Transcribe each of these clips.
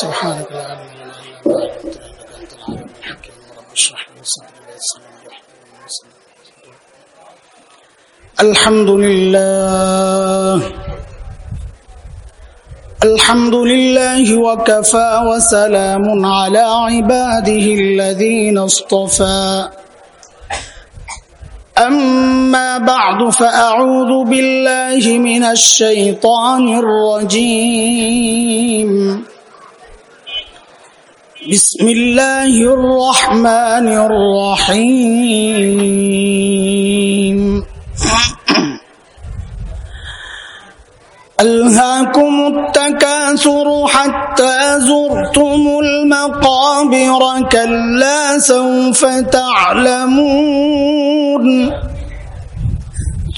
سبحانك لا علم لنا الا ما علمتنا انك انت العليم الحكيم رب اشرح لي صدري ويسر لي الحمد لله. الحمد لله وكفى وسلام على عباده الذين اصطفى. أما بعد فأعوذ بالله من الشيطان الرجيم. بسم الله الرحمن الرحيم. ألهاكم التكاثر حتى زرتم المقابر كلا سوف تعلمون.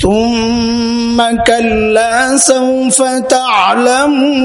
ثم كلا سوف تعلمون.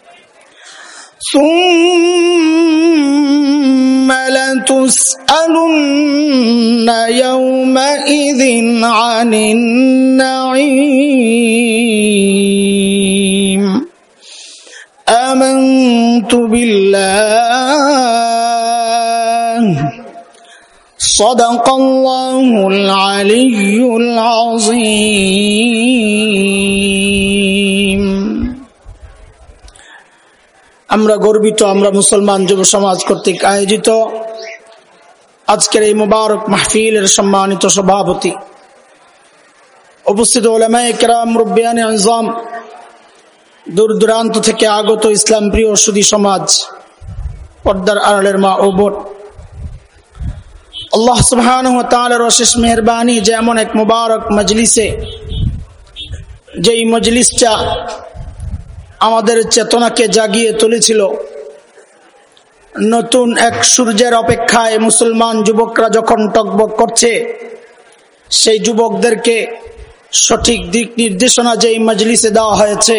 ثم لتسألن يومئذ عن النعيم. آمنت بالله. صدق الله العلي العظيم. আমরা গর্বিত, আমরা মুসলমান যুব সমাজ কর্তৃক আয়োজিত আজকের এই মুবারক মাহফিলের সম্মানিত সভাপতি। উপস্থিত আজম দূর দূরান্ত থেকে আগত ইসলাম প্রিয় সুদী সমাজ পর্দার আড়ালের মা ও বোন। আল্লাহ সুবহান অশেষ মেহরবানি যে এমন এক মুবারক মজলিসে, যেই মজলিসটা আমাদের চেতনাকে জাগিয়ে তুলেছিল। নতুন এক সূর্যের অপেক্ষায় মুসলমান যুবকরা যখন টকবক করছে, সেই যুবকদেরকে সঠিক দিক নির্দেশনা যেই মজলিসে দেওয়া হয়েছে,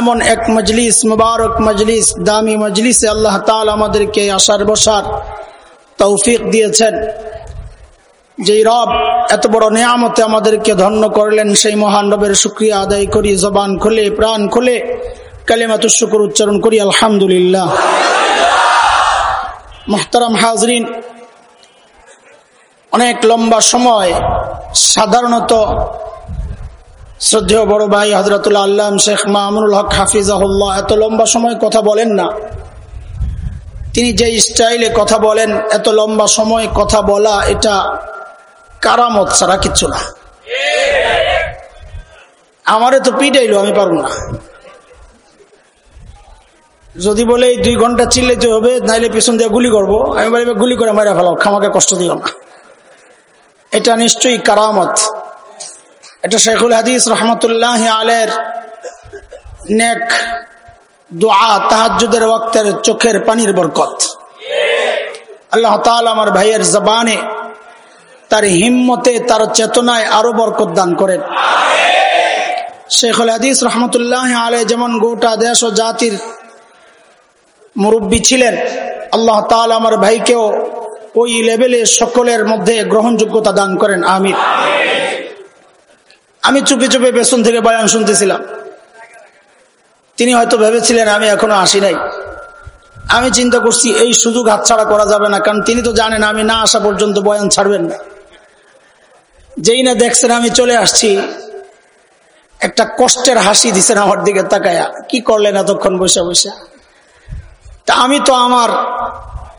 এমন এক মজলিস, মুবারক মজলিস, দামি মজলিসে আল্লাহ তাল আমাদেরকে আসার বসার তৌফিক দিয়েছেন। যেই রব এত বড় নিয়ামতে আমাদেরকে ধন্য করলেন, সেই মহান রবের শুক্রিয়া আদায় করি, জবান খুলে, প্রাণ খুলে কালেমাত শুকুর উচ্চারণ করি, আলহামদুলিল্লাহ। মোহতারাম হাজরিন, অনেক লম্বা সময় সাধারণত শ্রদ্ধেয় বড় ভাই হজরতুল্লাহ আল্লাহ শেখ মামুনুল হক হাফিজাহুল্লাহ এত লম্বা সময় কথা বলেন না। তিনি যে স্টাইলে কথা বলেন, এত লম্বা সময় কথা বলা এটা কারামত ছাড়া কিচ্ছু না। আমারে তো পিটাইলো, আমি পারব না। যদি বলে এই দুই ঘণ্টা চিল্লাইতে হবে, নাইলে পিছন দিয়ে গুলি করব। আমি বলি, গুলি করে মারা ফেলাও, খামাকে কষ্ট দিও না। এটা নিশ্চয়ই কারামত। এটা শেখুল হাদিস রহমতুল্লাহ আলের নেক তাহাজুদের ওক্তের চোখের পানির বরকত। আল্লাহ তাল আমার ভাইয়ের জবানে তার হিম্মতে, তার চেতনায় আরও বরকত দান করেন। শেখুল হাদিস রহমতুল্লাহ আলে যেমন গোটা দেশ ও জাতির মুরব্বী ছিলেন, আল্লাহ তাল আমার ভাইকেও ওই লেভেলে সকলের মধ্যে গ্রহণযোগ্যতা দান করেন আমির আমি চুপে চুপে পেছন থেকে বয়ান শুনতেছিলাম। তিনি হয়তো ভেবেছিলেন, আমি এখনও আসি নাই। আমি চিন্তা করছি, এই সুযোগ হাতছাড়া করা যাবে না, কারণ তিনি তো জানেন, আমি না আসা পর্যন্ত বয়ান ছাড়বেন না। যেই না দেখছেন, আমি চলে আসছি। একটা কষ্টের হাসি দিছেন আমার দিকে তাকায়া। কি করলেন এতক্ষণ বসে বসে? তা আমি তো আমার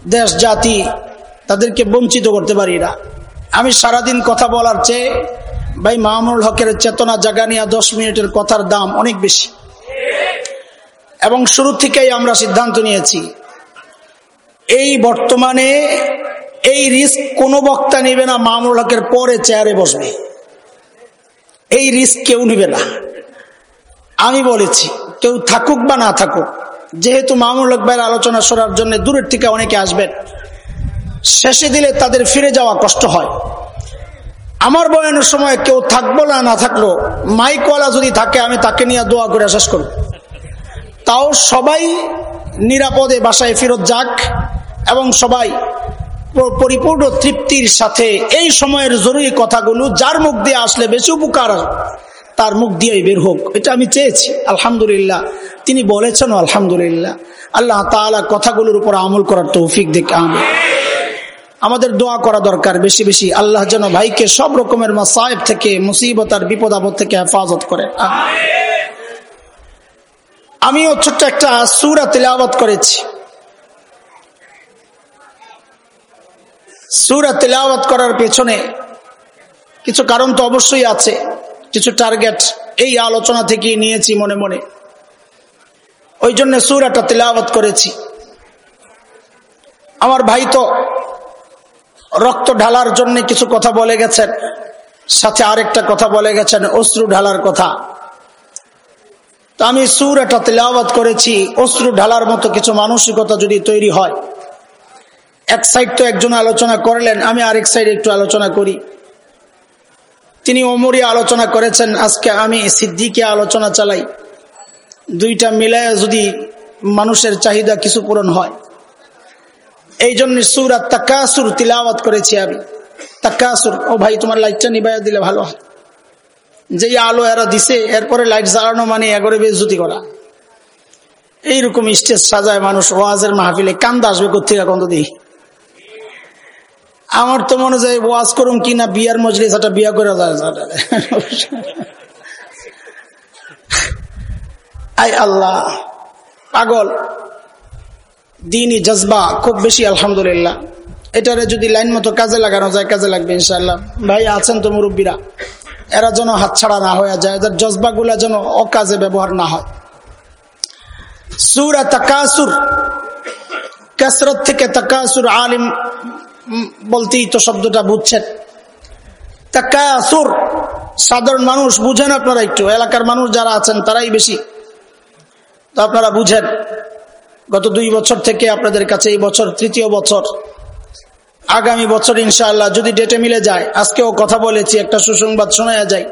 দেশ, জাতি তাদেরকে বঞ্চিত করতে পারি না। আমি সারাদিন কথা বলার চেয়ে ভাই মাহমুল হকের চেতনা জাগানিয়া দশ মিনিটের কথার দাম অনেক বেশি। এবং শুরু থেকেই আমরা সিদ্ধান্ত নিয়েছি, এই বর্তমানে এই রিস্ক কোনো বক্তা নেবে না মামুল হকের পরে চেয়ারে বসবে। এই রিস্ক কেউ নেবে না। আমি বলেছি, কেউ থাকুক বা না থাকুক, যেহেতু মামুল হক ভাইয়ের আলোচনা শোনার জন্য দূরের থেকে অনেকে আসবেন, শেষে দিলে তাদের ফিরে যাওয়া কষ্ট হয়। আমার বয়ানের সময় কেউ থাকব না না থাকল, মাইকওয়ালা যদি থাকে, আমি তাকে নিয়ে দোয়া করে শেষ করব। তাও সবাই নিরাপদে বাসায় ফেরত যাক এবং সবাই পরিপূর্ণ তৃপ্তির সাথে এই সময়ের জরুরি কথাগুলো যার মুখ দিয়ে আসলে বেশি উপকার তার মুখ দিয়েই বের হোক, এটা আমি চেয়েছি। আলহামদুলিল্লাহ। তিনি বলেছেন আলহামদুলিল্লাহ। আল্লাহ তালা কথাগুলোর উপর আমল করার তৌফিক দেখে আমি আমাদের দোয়া করা দরকার বেশি বেশি। আল্লাহ যেন ভাইকে সব রকমের মাসাহেব থেকে, মুসিবত আর বিপদ আপদ থেকে হেফাজত করে। আমিও ছোট্ট একটা সুরা তেলাওয়াত করেছি। সুরা তেলাওয়াত করার পেছনে কিছু কারণ তো অবশ্যই আছে, কিছু টার্গেট এই আলোচনা থেকে নিয়েছি মনে মনে। ওই জন্য সুরাটা তেলাওয়াত করেছি। আমার ভাই তো রক্ত ঢালার জন্য কিছু কথা বলে গেছেন, সাথে আরেকটা কথা বলে গেছেন, অশ্রু ঢালার কথা। তো আমি সুর একটা তেলাওয়াত করেছি, অশ্রু ঢালার মতো কিছু মানসিকতা যদি তৈরি হয় এক সাইড তো একজন আলোচনা করলেন, আমি আরেক সাইড একটু আলোচনা করি। তিনি অমরি আলোচনা করেছেন, আজকে আমি সিদ্দিকে আলোচনা চালাই। দুইটা মিলায় যদি মানুষের চাহিদা কিছু পূরণ হয়। এই জন্য সুর আর তাকাসুর তিলাওয়াত করেছি আমি। তাকাসুর, ও ভাই, তোমার লাইটটা নিবাইয়া দিলে ভালো হয়। যেই আলো এরা দিছে, এরপরে লাইট জ্বালানো মানে এগরে বেজুতি করা। এইরকম স্টেজ সাজায় মানুষ, ওয়াজের মাহফিলে কান্দা আসবে কোথেকে কন্দ দিই আমার তো মনে যায় ওয়াজ করুম কি না বিয়ার মজলিস, একটা বিয়া করে যায় আই আল্লাহ, পাগল। দিনই জজবা, খুব বেশি, আলহামদুলিল্লাহ। এটারে যদি লাইন মতো কাজে লাগানো যায়, কাজে লাগবে ইনশাল্লাহ ভাই, আছেন তো মুরব্বীরা। এরা যেন হাতছাড়া না হয়ে যায়, এদের জজবা গুলা যেন অকাজে ব্যবহার না হয়। সুরা তাকাসুর, কাসরত থেকে তাকাসুর আলিম বলতেই তো শব্দটা বুঝছেন। সাধারণ মানুষ বুঝেন আপনারা একটু, এলাকার মানুষ যারা আছেন তারাই বেশি। তো আপনারা বুঝেন, গত দুই বছর থেকে আপনাদের কাছে এই বছর তৃতীয় বছর। আগামী বছর ইনশাআল্লাহ যদি ডেটে মিলে যায়, আজকেও কথা বলেছি, একটা সুসংবাদ শোনা যায়।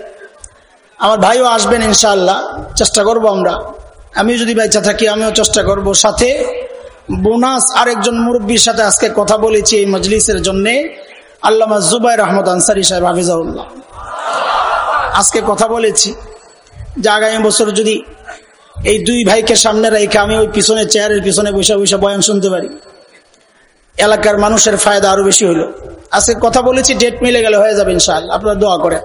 আমার ভাইও আসবেন ইনশাআল্লাহ, চেষ্টা করব আমরা। আমি যদি বেঁচে থাকি, আমিও চেষ্টা করব। সাথে বোনাস আরেকজন মুরব্বীর সাথে আজকে কথা বলেছি এই মজলিসের জন্য আল্লামা জুবাই রহমদ আনসারি সাহেব হাফিজাউল্লাহ আজকে কথা বলেছি যে আগামী বছর যদি এই দুই ভাইকে সামনে রেখে আমি ওই পিছনে চেয়ারের পিছনে বসে বসে বয়ান শুনতে পারি, এলাকার মানুষের ফায়দা আরও বেশি হইল। আজকে কথা বলেছি, ডেট মিলে গেলে হয়ে যাবে ইনশাল আপনারা দোয়া করে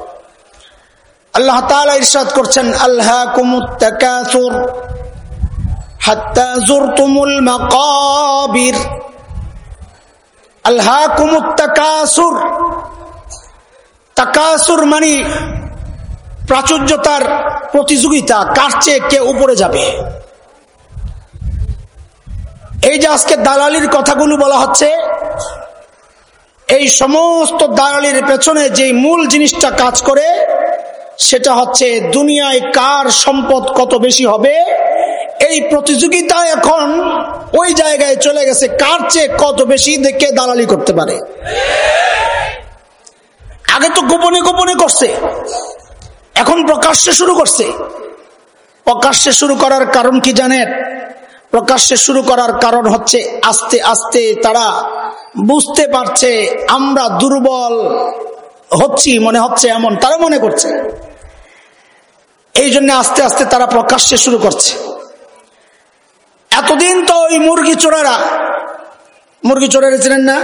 আল্লাহ তালা ইরশাদ করছেন আল্লাহ কুমুত্তাকাসুর আল্লাহ কুমুত্তাকাসুর তাকাসুর মানে প্রাচুর্যতার প্রতিযোগিতা, কার চেয়ে কে উপরে যাবে। এই যে আজকে দালালির কথাগুলো বলা হচ্ছে, এই সমস্ত দালালির পেছনে যে মূল জিনিসটা কাজ করে, সেটা হচ্ছে দুনিয়ায় কার সম্পদ কত বেশি হবে এই প্রতিযোগিতা এখন ওই জায়গায় চলে গেছে। কার চেয়ে কত বেশি দেখে দালালি করতে পারে? আগে তো গোপনে গোপনে করছে। এখন প্রকাশ্যে শুরু করছে। প্রকাশ্যে শুরু করার কারণ কি জানেন? প্রকাশ্যে শুরু করার কারণ হচ্ছে আস্তে আস্তে তারা বুঝতে পারছে, আমরা দুর্বল হচ্ছি, মনে হচ্ছে এমন, তারা মনে করছে। এই জন্য আস্তে আস্তে তারা প্রকাশ্যে শুরু করছে। এতদিন তো ওই মুরগি চোরারা মুরগি চোরারা ছিলেন না?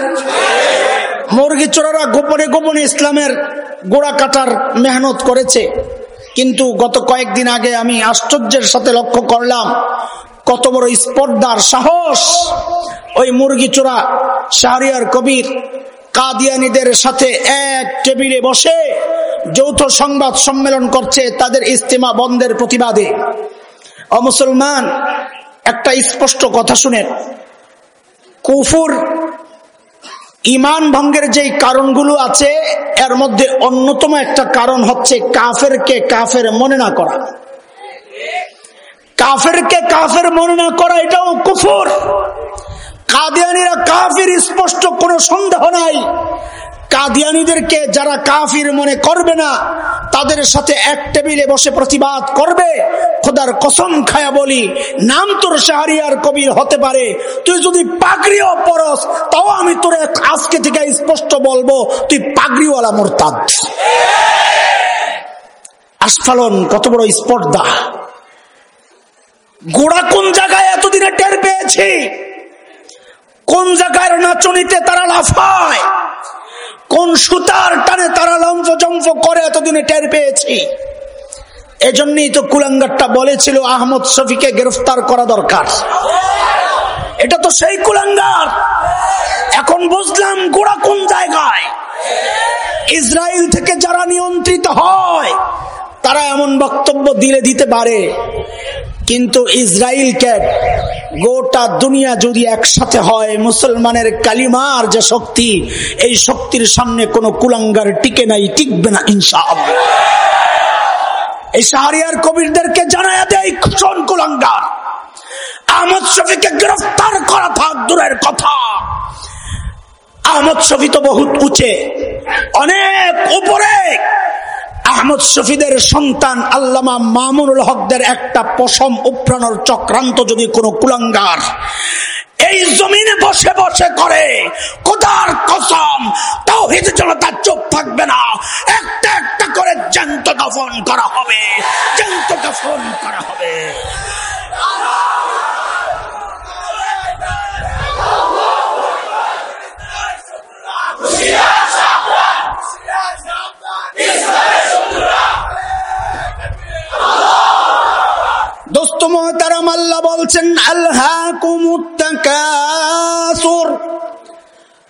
মুরগি চোরারা গোপনে গোপনে ইসলামের গোড়া কাটার মেহনত করেছে। কিন্তু গত কয়েকদিন আগে আমি আশ্চর্যের সাথে লক্ষ্য করলাম, কত বড় স্পর্ধার সাহস ওই মুরগি চোরা শাহরিয়ার কবির কাদিয়ানিদের সাথে এক টেবিলে বসে যৌথ সংবাদ সম্মেলন করছে তাদের ইস্তেমা বন্ধের প্রতিবাদে। অমুসলমান একটা স্পষ্ট কথা শুনেন। কুফুর ইমান ভঙ্গের যে কারণগুলো আছে, এর মধ্যে অন্যতম একটা কারণ হচ্ছে কাফেরকে কাফের মনে না করা। কাফেরকে কাফের মনে না করা এটাও কুফুর। কাদিয়ানিরা কাফির স্পষ্ট কোনো সন্দেহ নাই। কাদিয়ানিদেরকে যারা কাফির মনে করবে না, তাদের সাথে এক টেবিলে বসে প্রতিবাদ করবে। খোদার কসম খায়া বলি, নাম তোর শাহরিয়ার কবির হতে পারে। তুই যদি পাগড়িও পরস, তাও আমি তোর আজকে থেকে স্পষ্ট বলব, তুই পাগড়িওয়ালা মোরতাদ। আস্ফালন, কত বড় স্পর্ধা। গোড়া কোন জায়গায় এতদিনে টের পেয়েছি? কোন জায়গায় নাচনিতে তারা লাফায়? কোন সুতার টানে তারা লঞ্চ জম্ফ করে এতদিনে টের পেয়েছি। এজন্যই তো কুলাঙ্গারটা বলেছিল, আহমদ শফিকে গ্রেফতার করা দরকার। এটা তো সেই কুলাঙ্গার। এখন বুঝলাম গোড়া কোন জায়গায়। ইসরায়েল থেকে যারা নিয়ন্ত্রিত হয়, তারা এমন বক্তব্য দিলে দিতে পারে। কিন্তু ইসরায়েল ইসরায়েলকে গোটা দুনিয়া যদি একসাথে হয়, মুসলমানের কালিমার যে শক্তি, এই শক্তির সামনে কোনো কুলাঙ্গার টিকে নাই, টিকবে না ইনসাফ এই শাহরিয়ার কবিরদেরকে জানায় দেয় কুলাঙ্গার, আহমদ শফিকে গ্রেফতার করা থাক, দূরের কথা। আহমদ শফি তো বহুত উঁচে, অনেক উপরে। আহমদ শফিদের সন্তান আল্লামা মামুনুল হকদের একটা পশম উপ্রানোর চক্রান্ত যদি কোনো কুলাঙ্গার এই জমিনে বসে বসে করে কোদার কসম তাও হিতে জনতা চোখ থাকবে না। একটা একটা করে জ্যান্ত দফন করা হবে, জ্যান্ত দফন করা হবে। দোস্ত মহতারাম আল্লাহ বলছেন আল্লাহ কুমুত্তাকাসুর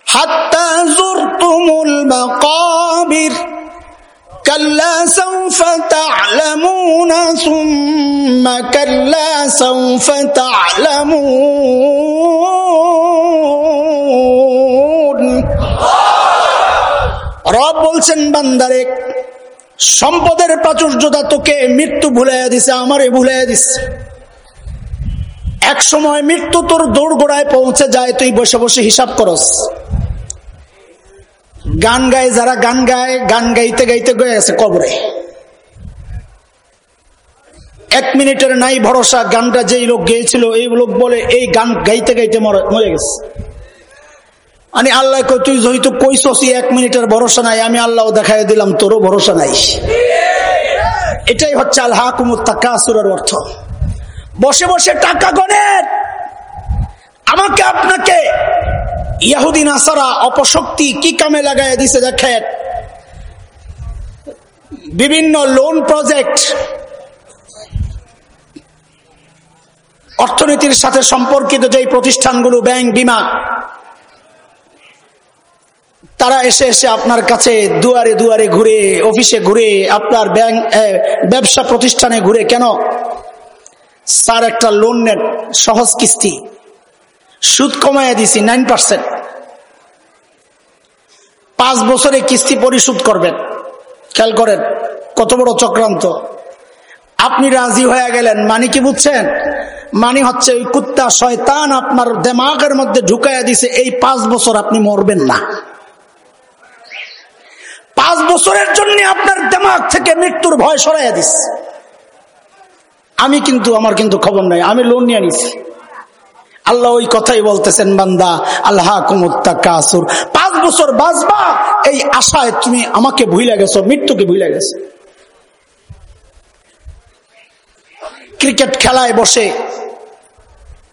হাত্তা জুরতুমুল মাকাবির كلا سوف تعلمون ثم كلا سوف تعلمون রব বলছেন বান্দারে সম্পদের প্রাচুর্যতা তোকে মৃত্যু ভুলাইয়া দিছে, আমারে ভুলাইয়া দিছে। এক সময় মৃত্যু তোর দৌড় গোড়ায় পৌঁছে যায়, তুই বসে বসে হিসাব করস। গান গায়, যারা গান গায়, গান গাইতে গাইতে গয়ে আছে কবরে। এক মিনিটের নাই ভরসা, গানটা যেই লোক গেয়েছিল, এই লোক বলে, এই গান গাইতে গাইতে মরে গেছে। মানে আল্লাহ তুই যেহেতু কইসি এক মিনিটের ভরসা নাই, আমি আল্লাহ দেখাই দিলাম, তোরও ভরসা নাই। এটাই হচ্ছে আল্লাহ কুমুত্তাকাসুরের অর্থ। বসে বসে টাকা গণেন আমাকে আপনাকে ইয়াহুদিন আসারা অপশক্তি কি কামে লাগাই দিছে দেখেন। বিভিন্ন লোন প্রজেক্ট অর্থনীতির সাথে সম্পর্কিত যে প্রতিষ্ঠানগুলো, ব্যাংক, বিমা তারা এসে এসে আপনার কাছে দুয়ারে দুয়ারে ঘুরে, অফিসে ঘুরে, আপনার ব্যাংক ব্যবসা প্রতিষ্ঠানে ঘুরে, কেন? স্যার, একটা লোন নেন, সহজ কিস্তি। সুদ কমায় দিছি নাইন পার্সেন্ট পাঁচ বছরে কিস্তি পরিশোধ করবেন। খেয়াল করেন, কত বড় চক্রান্ত। আপনি রাজি হয়ে গেলেন মানে কি বুঝছেন? মানে হচ্ছে ওই কুত্তা, শয়তান আপনার দেমাগের মধ্যে ঢুকাইয়া দিছে, এই পাঁচ বছর আপনি মরবেন না। পাঁচ বছরের জন্য আপনার দেমাগ থেকে মৃত্যুর ভয় সরাইয়া দিস আমি কিন্তু, আমার কিন্তু খবর নাই, আমি লোন নিয়ে নিছি আল্লাহ ওই কথাই বলতেছেন, বান্দা আল্লাহ কুমুত্তা কাসুর পাঁচ বছর বাঁচবা, এই আশায় তুমি আমাকে ভুলে গেছো, মৃত্যুকে ভুলে গেছো। ক্রিকেট খেলায় বসে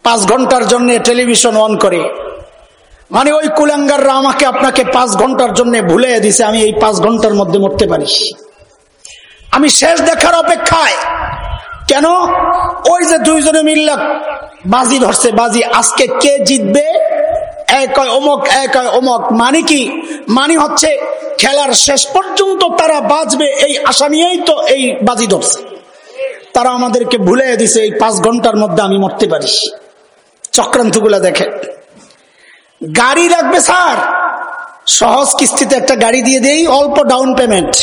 পাঁচ ঘণ্টার জন্য টেলিভিশন অন করে মানে ওই কুলাঙ্গাররা আমাকে আপনাকে পাঁচ ঘণ্টার জন্য ভুলে দিছে, আমি এই পাঁচ ঘণ্টার মধ্যে মরতে পারি আমি শেষ দেখার অপেক্ষায়, কেন? ওই যে দুইজনে মিল্লা বাজি ধরছে, বাজি, আজকে কে জিতবে? এক অমক এক অমক মানে কি? মানে হচ্ছে খেলার শেষ পর্যন্ত তারা বাজবে, এই আশা নিয়েই তো এই বাজি ধরছে। তারা আমাদেরকে ভুলে দিছে, এই পাঁচ ঘণ্টার মধ্যে আমি মরতে পারি চক্রান্তগুলা দেখে। গাড়ি লাগবে, স্যার। সহজ কিস্তিতে একটা গাড়ি দিয়ে দেই, অল্প ডাউন পেমেন্ট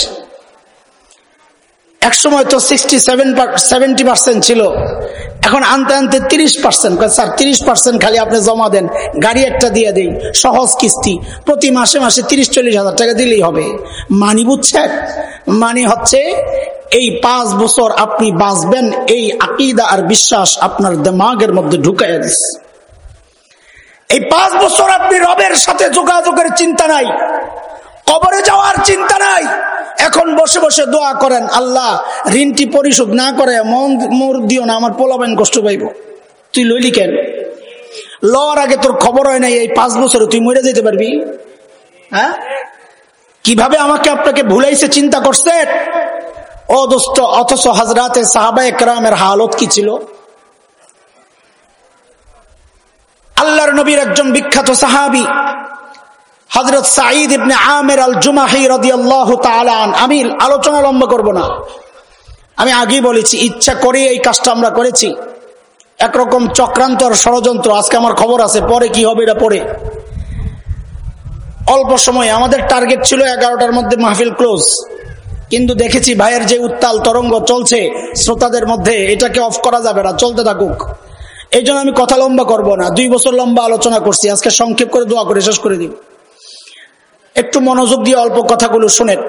এক সময় তো সিক্সটি সেভেন সেভেন্টি পার্সেন্ট ছিল। এখন আনতে আনতে তিরিশ পার্সেন্ট স্যার, তিরিশ পার্সেন্ট খালি আপনি জমা দেন, গাড়ি একটা দিয়ে দিই, সহজ কিস্তি। প্রতি মাসে মাসে তিরিশ চল্লিশ হাজার টাকা দিলেই হবে। মানি বুঝছেন? মানি হচ্ছে এই পাঁচ বছর আপনি বাঁচবেন, এই আকিদা আর বিশ্বাস আপনার দেমাগের মধ্যে ঢুকাইয়া দিচ্ছে এই পাঁচ বছর আপনি রবের সাথে যোগাযোগের চিন্তা নাই। কবরে যাওয়ার চিন্তা নাই। এখন বসে বসে দোয়া করেন, আল্লাহ, ঋণটি পরিশোধ না করে মন মোর দিও না, আমার পোলাবেন কষ্ট পাইব। তুই লইলি কেন? লওয়ার আগে তোর খবর হয় নাই, এই পাঁচ বছরে তুই মরে যেতে পারবি? হ্যাঁ? কীভাবে আমাকে আপনাকে ভুলাইছে, চিন্তা করছে ও দোস্ত, অথচ হাজরাতে সাহাবা একরামের হালত কি ছিল? আল্লাহর নবীর একজন বিখ্যাত সাহাবি হজরত সাঈদ ইবনে আমের আল জুমাহি আল্লাহ তালান আমি আলোচনা লম্বা করব না। আমি আগেই বলেছি, ইচ্ছা করে এই কাজটা আমরা করেছি। একরকম চক্রান্ত আর ষড়যন্ত্র, আজকে আমার খবর আছে, পরে কি হবে এটা পরে। অল্প সময়, আমাদের টার্গেট ছিল এগারোটার মধ্যে মাহফিল ক্লোজ। কিন্তু দেখেছি ভাইয়ের যে উত্তাল তরঙ্গ চলছে, শ্রোতাদের মধ্যে এটাকে অফ করা যাবে না, চলতে থাকুক। এই জন্য আমি কথা লম্বা করব না। দুই বছর লম্বা আলোচনা করছি। আজকে সংক্ষেপ করে দোয়া করে শেষ করে দিব। একটু মনোযোগ দিয়ে অল্প কথাগুলো শুনেন।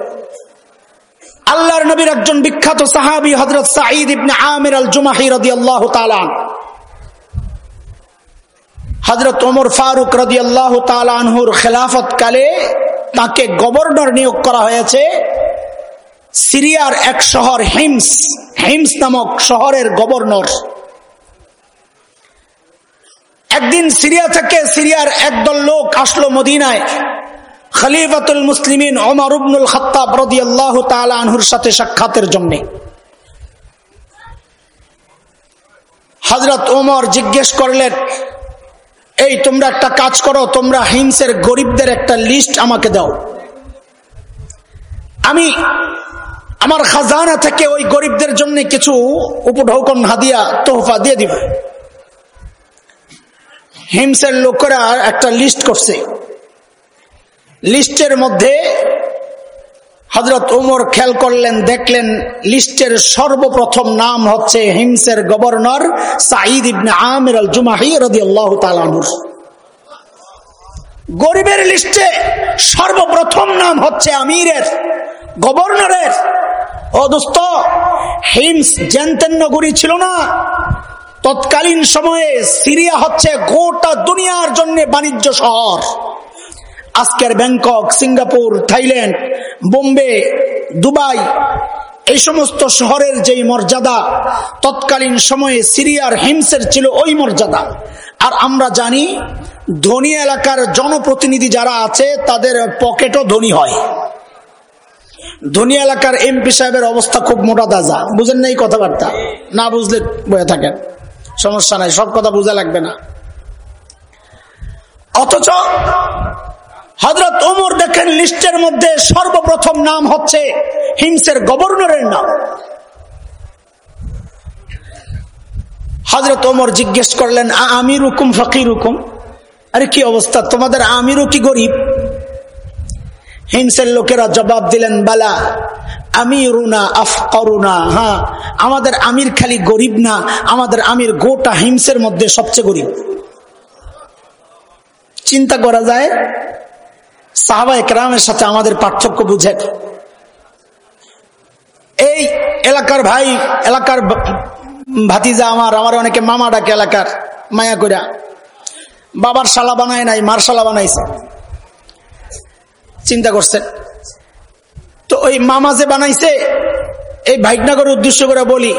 আল্লাহর নবীর একজন বিখ্যাত সাহাবি হজরত সাঈদ ইবনে আমির আল জুমাহি রাদিয়াল্লাহু তাআলা হজরত ওমর ফারুক রাদিয়াল্লাহু তাআলা আনহুর খেলাফত কালে তাকে গভর্নর নিয়োগ করা হয়েছে সিরিয়ার এক শহর হিমস হিমস নামক শহরের গভর্নর। একদিন সিরিয়া থেকে সিরিয়ার একদল লোক আসলো মদিনায়। খলিফাতুল মুসলিমিন ওমর উবনুল খত্তাব রদিয়াল্লাহু তাআলা আনহুর সাথে সাক্ষাতের জন্যে। হযরত ওমর জিজ্ঞেস করলেন, এই তোমরা একটা কাজ করো, তোমরা হিমসের গরিবদের একটা লিস্ট আমাকে দাও। আমি আমার খাজানা থেকে ওই গরিবদের জন্য কিছু উপঢৌকন হাদিয়া, তোহফা দিয়ে দিব। হিমসের লোকেরা একটা লিস্ট করছে। লিস্টের মধ্যে হজরত উমর খেয়াল করলেন, দেখলেন লিস্টের সর্বপ্রথম নাম হচ্ছে হিমসের গভর্নর সাঈদ ইবনে আমির আল জুমাহি রদি আল্লাহ গরিবের লিস্টে সর্বপ্রথম নাম হচ্ছে আমিরের, গভর্নরের। ও দোস্ত, হিমস জেনতেন ছিল না তৎকালীন সময়ে সিরিয়া হচ্ছে গোটা দুনিয়ার জন্য বাণিজ্য শহর। আজকের Bangkok, Singapore, Thailand, Bombay, Dubai, এই সমস্ত শহরের যেই মর্যাদা, তৎকালীন সময়ে সিরিয়ার হিমসের ছিল ওই মর্যাদা। আর আমরা জানি, ধনী এলাকার জনপ্রতিনিধি যারা আছে, তাদের পকেটও ধনী হয়। ধনী এলাকার এমপি সাহেবের অবস্থা খুব মোটা দাজা বুঝেন না এই কথাবার্তা? না বুঝলে বয়ে থাকেন। সমস্যা নাই, সব কথা বোঝা লাগবে না। অথচ হজরত ওমর দেখেন লিস্টের মধ্যে সর্বপ্রথম নাম হচ্ছে হিমসের গভর্নরের নাম। হজরত ওমর জিজ্ঞেস করলেন আমির হুকুম ফকির হুকুম আরে, কি অবস্থা? তোমাদের আমিরও কি গরিব? হিমসের লোকেরা জবাব দিলেন, বালা, আমিরুনা আফকরুনা হ্যাঁ আমাদের আমির খালি গরিব না, আমাদের আমির গোটা হিমসের মধ্যে সবচেয়ে গরিব। চিন্তা করা যায়, সাহাবা একরামের সাথে আমাদের পার্থক্য বুঝে এই এলাকার ভাই, এলাকার ভাতিজা আমার আমার অনেকে মামা ডাকে এলাকার, মায়া কইরা। বাবার শালা বানায় নাই, মার শালা বানাইছে। চিন্তা করছেন। তো ওই মামা যে বানাইছে, এই ভাইকনাগর উদ্দেশ্য করে বলি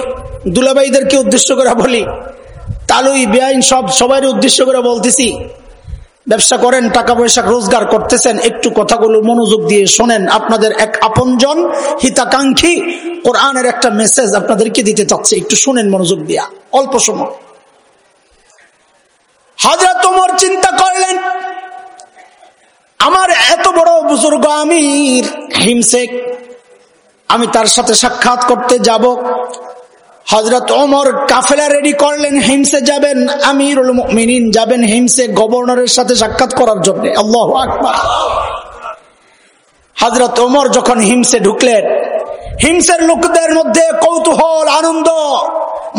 দুলাবাইদেরকে উদ্দেশ্য করে বলি, তালুই, বেআইন সব সবাই উদ্দেশ্য করে বলতেছি, ব্যবসা করেন টাকা পয়সা রোজগার করতেছেন, একটু কথাগুলো মনোযোগ দিয়ে শোনেন, আপনাদের এক আপনজন হিতাকাঙ্ক্ষী কোরআনের একটা মেসেজ আপনাদেরকে দিতে চাচ্ছে, একটু শোনেন মনোযোগ দিয়া, অল্প সময়। হাজরা তোমার চিন্তা করলেন আমার এত বড় বুজুর্গ আমির, হিমসেক, আমি তার সাথে সাক্ষাৎ করতে যাব। হজরত ওমর কাফেলা রেডি করলেন, হিমসে যাবেন, আমিরুল মিনিন যাবেন, হিমসে গভর্নরের সাথে সাক্ষাৎ করার জন্য। আল্লাহ আকবার। হজরত ওমর যখন হিমসে ঢুকলেন, হিমসের লোকদের মধ্যে কৌতূহল, আনন্দ,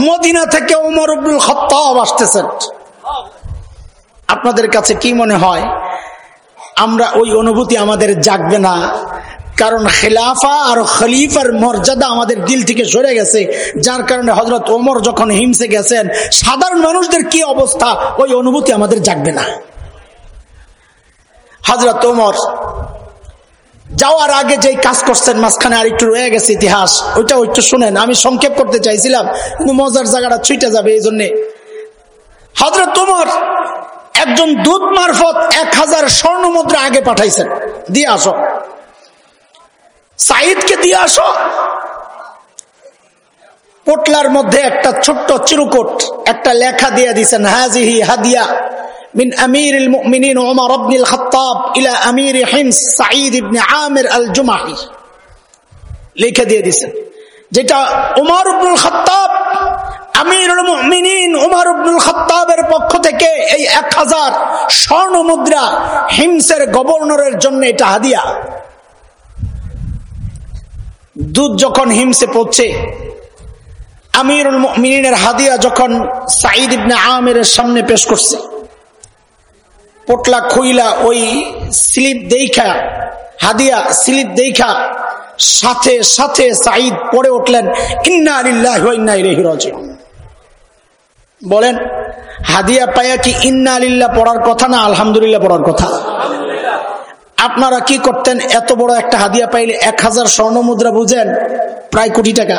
মদিনা থেকে ওমর আব্দুল খত্তাব আসতেছেন। আপনাদের কাছে কি মনে হয়? আমরা ওই অনুভূতি আমাদের জাগবে না। কারণ খেলাফা আর খলিফার মর্যাদা আমাদের দিল থেকে সরে গেছে। যার কারণে হজরত ওমর যখন হিমসে গেছেন, সাধারণ মানুষদের কি অবস্থা? ওই অনুভূতি আমাদের জাগবে না। হজরত ওমর, যাওয়ার আগে যে কাজ করছেন, মাঝখানে আর একটু রয়ে গেছে ইতিহাস ওইটা একটু শুনেন। আমি সংক্ষেপ করতে চাইছিলাম, কিন্তু মজার জায়গাটা ছুটে যাবে এই জন্যে হজরত তোমার একজন দুধ মারফত এক হাজার স্বর্ণ মুদ্রা আগে পাঠাইছেন দিয়ে আসো সাইদকে দিয়ে আসো পোটলার মধ্যে একটা ছোট্ট চিরুকুট একটা লেখা দিয়ে দিছেন হাজিহি হাদিয়া من أمير المؤمنين عمر بن الخطاب إلى أمير حمص سعيد بن عامر الجمحي লিখে দিয়ে দিছেন যেটা উমর আব্দুল খত্তাব আমিরুল মুমিনিন উমর পক্ষ থেকে এই এক হাজার স্বর্ণ মুদ্রা হিমসের গভর্নরের জন্য এটা হাদিয়া। দুধ যখন হিমসে পড়ছে হাদিয়া যখন ইবনে আমের সামনে পেশ করছে, পোটলা খুইলা ওই স্লিপ দেখা হাদিয়া স্লিপ দেখা সাথে সাথে সাইদ পড়ে উঠলেন, ইন্না আলিল্লাহ ইন্না ইলাইহি রাজিউন। বলেন, হাদিয়া পায়া কি ইন্না আলিল্লাহ পড়ার কথা না আলহামদুলিল্লাহ পড়ার কথা? আপনারা কি করতেন? এত বড় একটা হাদিয়া পাইলে এক হাজার স্বর্ণ মুদ্রা বুঝেন, প্রায় কোটি টাকা।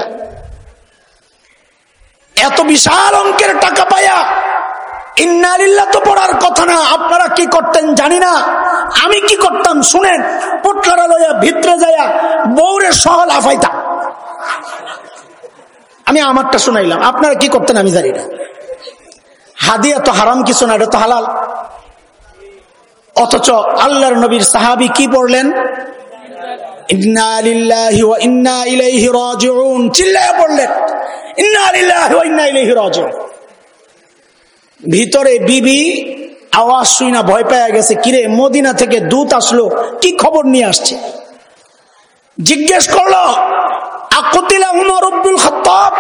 এত বিশাল অঙ্কের টাকা পাইয়া ইন্নারিল্লা তো পড়ার কথা না, আপনারা কি করতেন জানি না। আমি কি করতাম শুনেন, পোটলারা লইয়া ভিতরে যাইয়া বৌরে সহল আফাইতা আমি আমারটা শুনাইলাম, আপনারা কি করতেন আমি জানি না। হাদিয়া তো হারাম কিছু না, এটা তো হালাল। অথচ আল্লাহর নবীর সাহাবি কি পড়লেন? ভিতরে বিবি, আওয়াজ শুই না ভয় পাওয়া গেছে, কিরে, মদিনা থেকে দূত আসলো, কি খবর নিয়ে আসছে? জিজ্ঞেস করল, আকুতিলা উমর আব্দুল খত্তাব?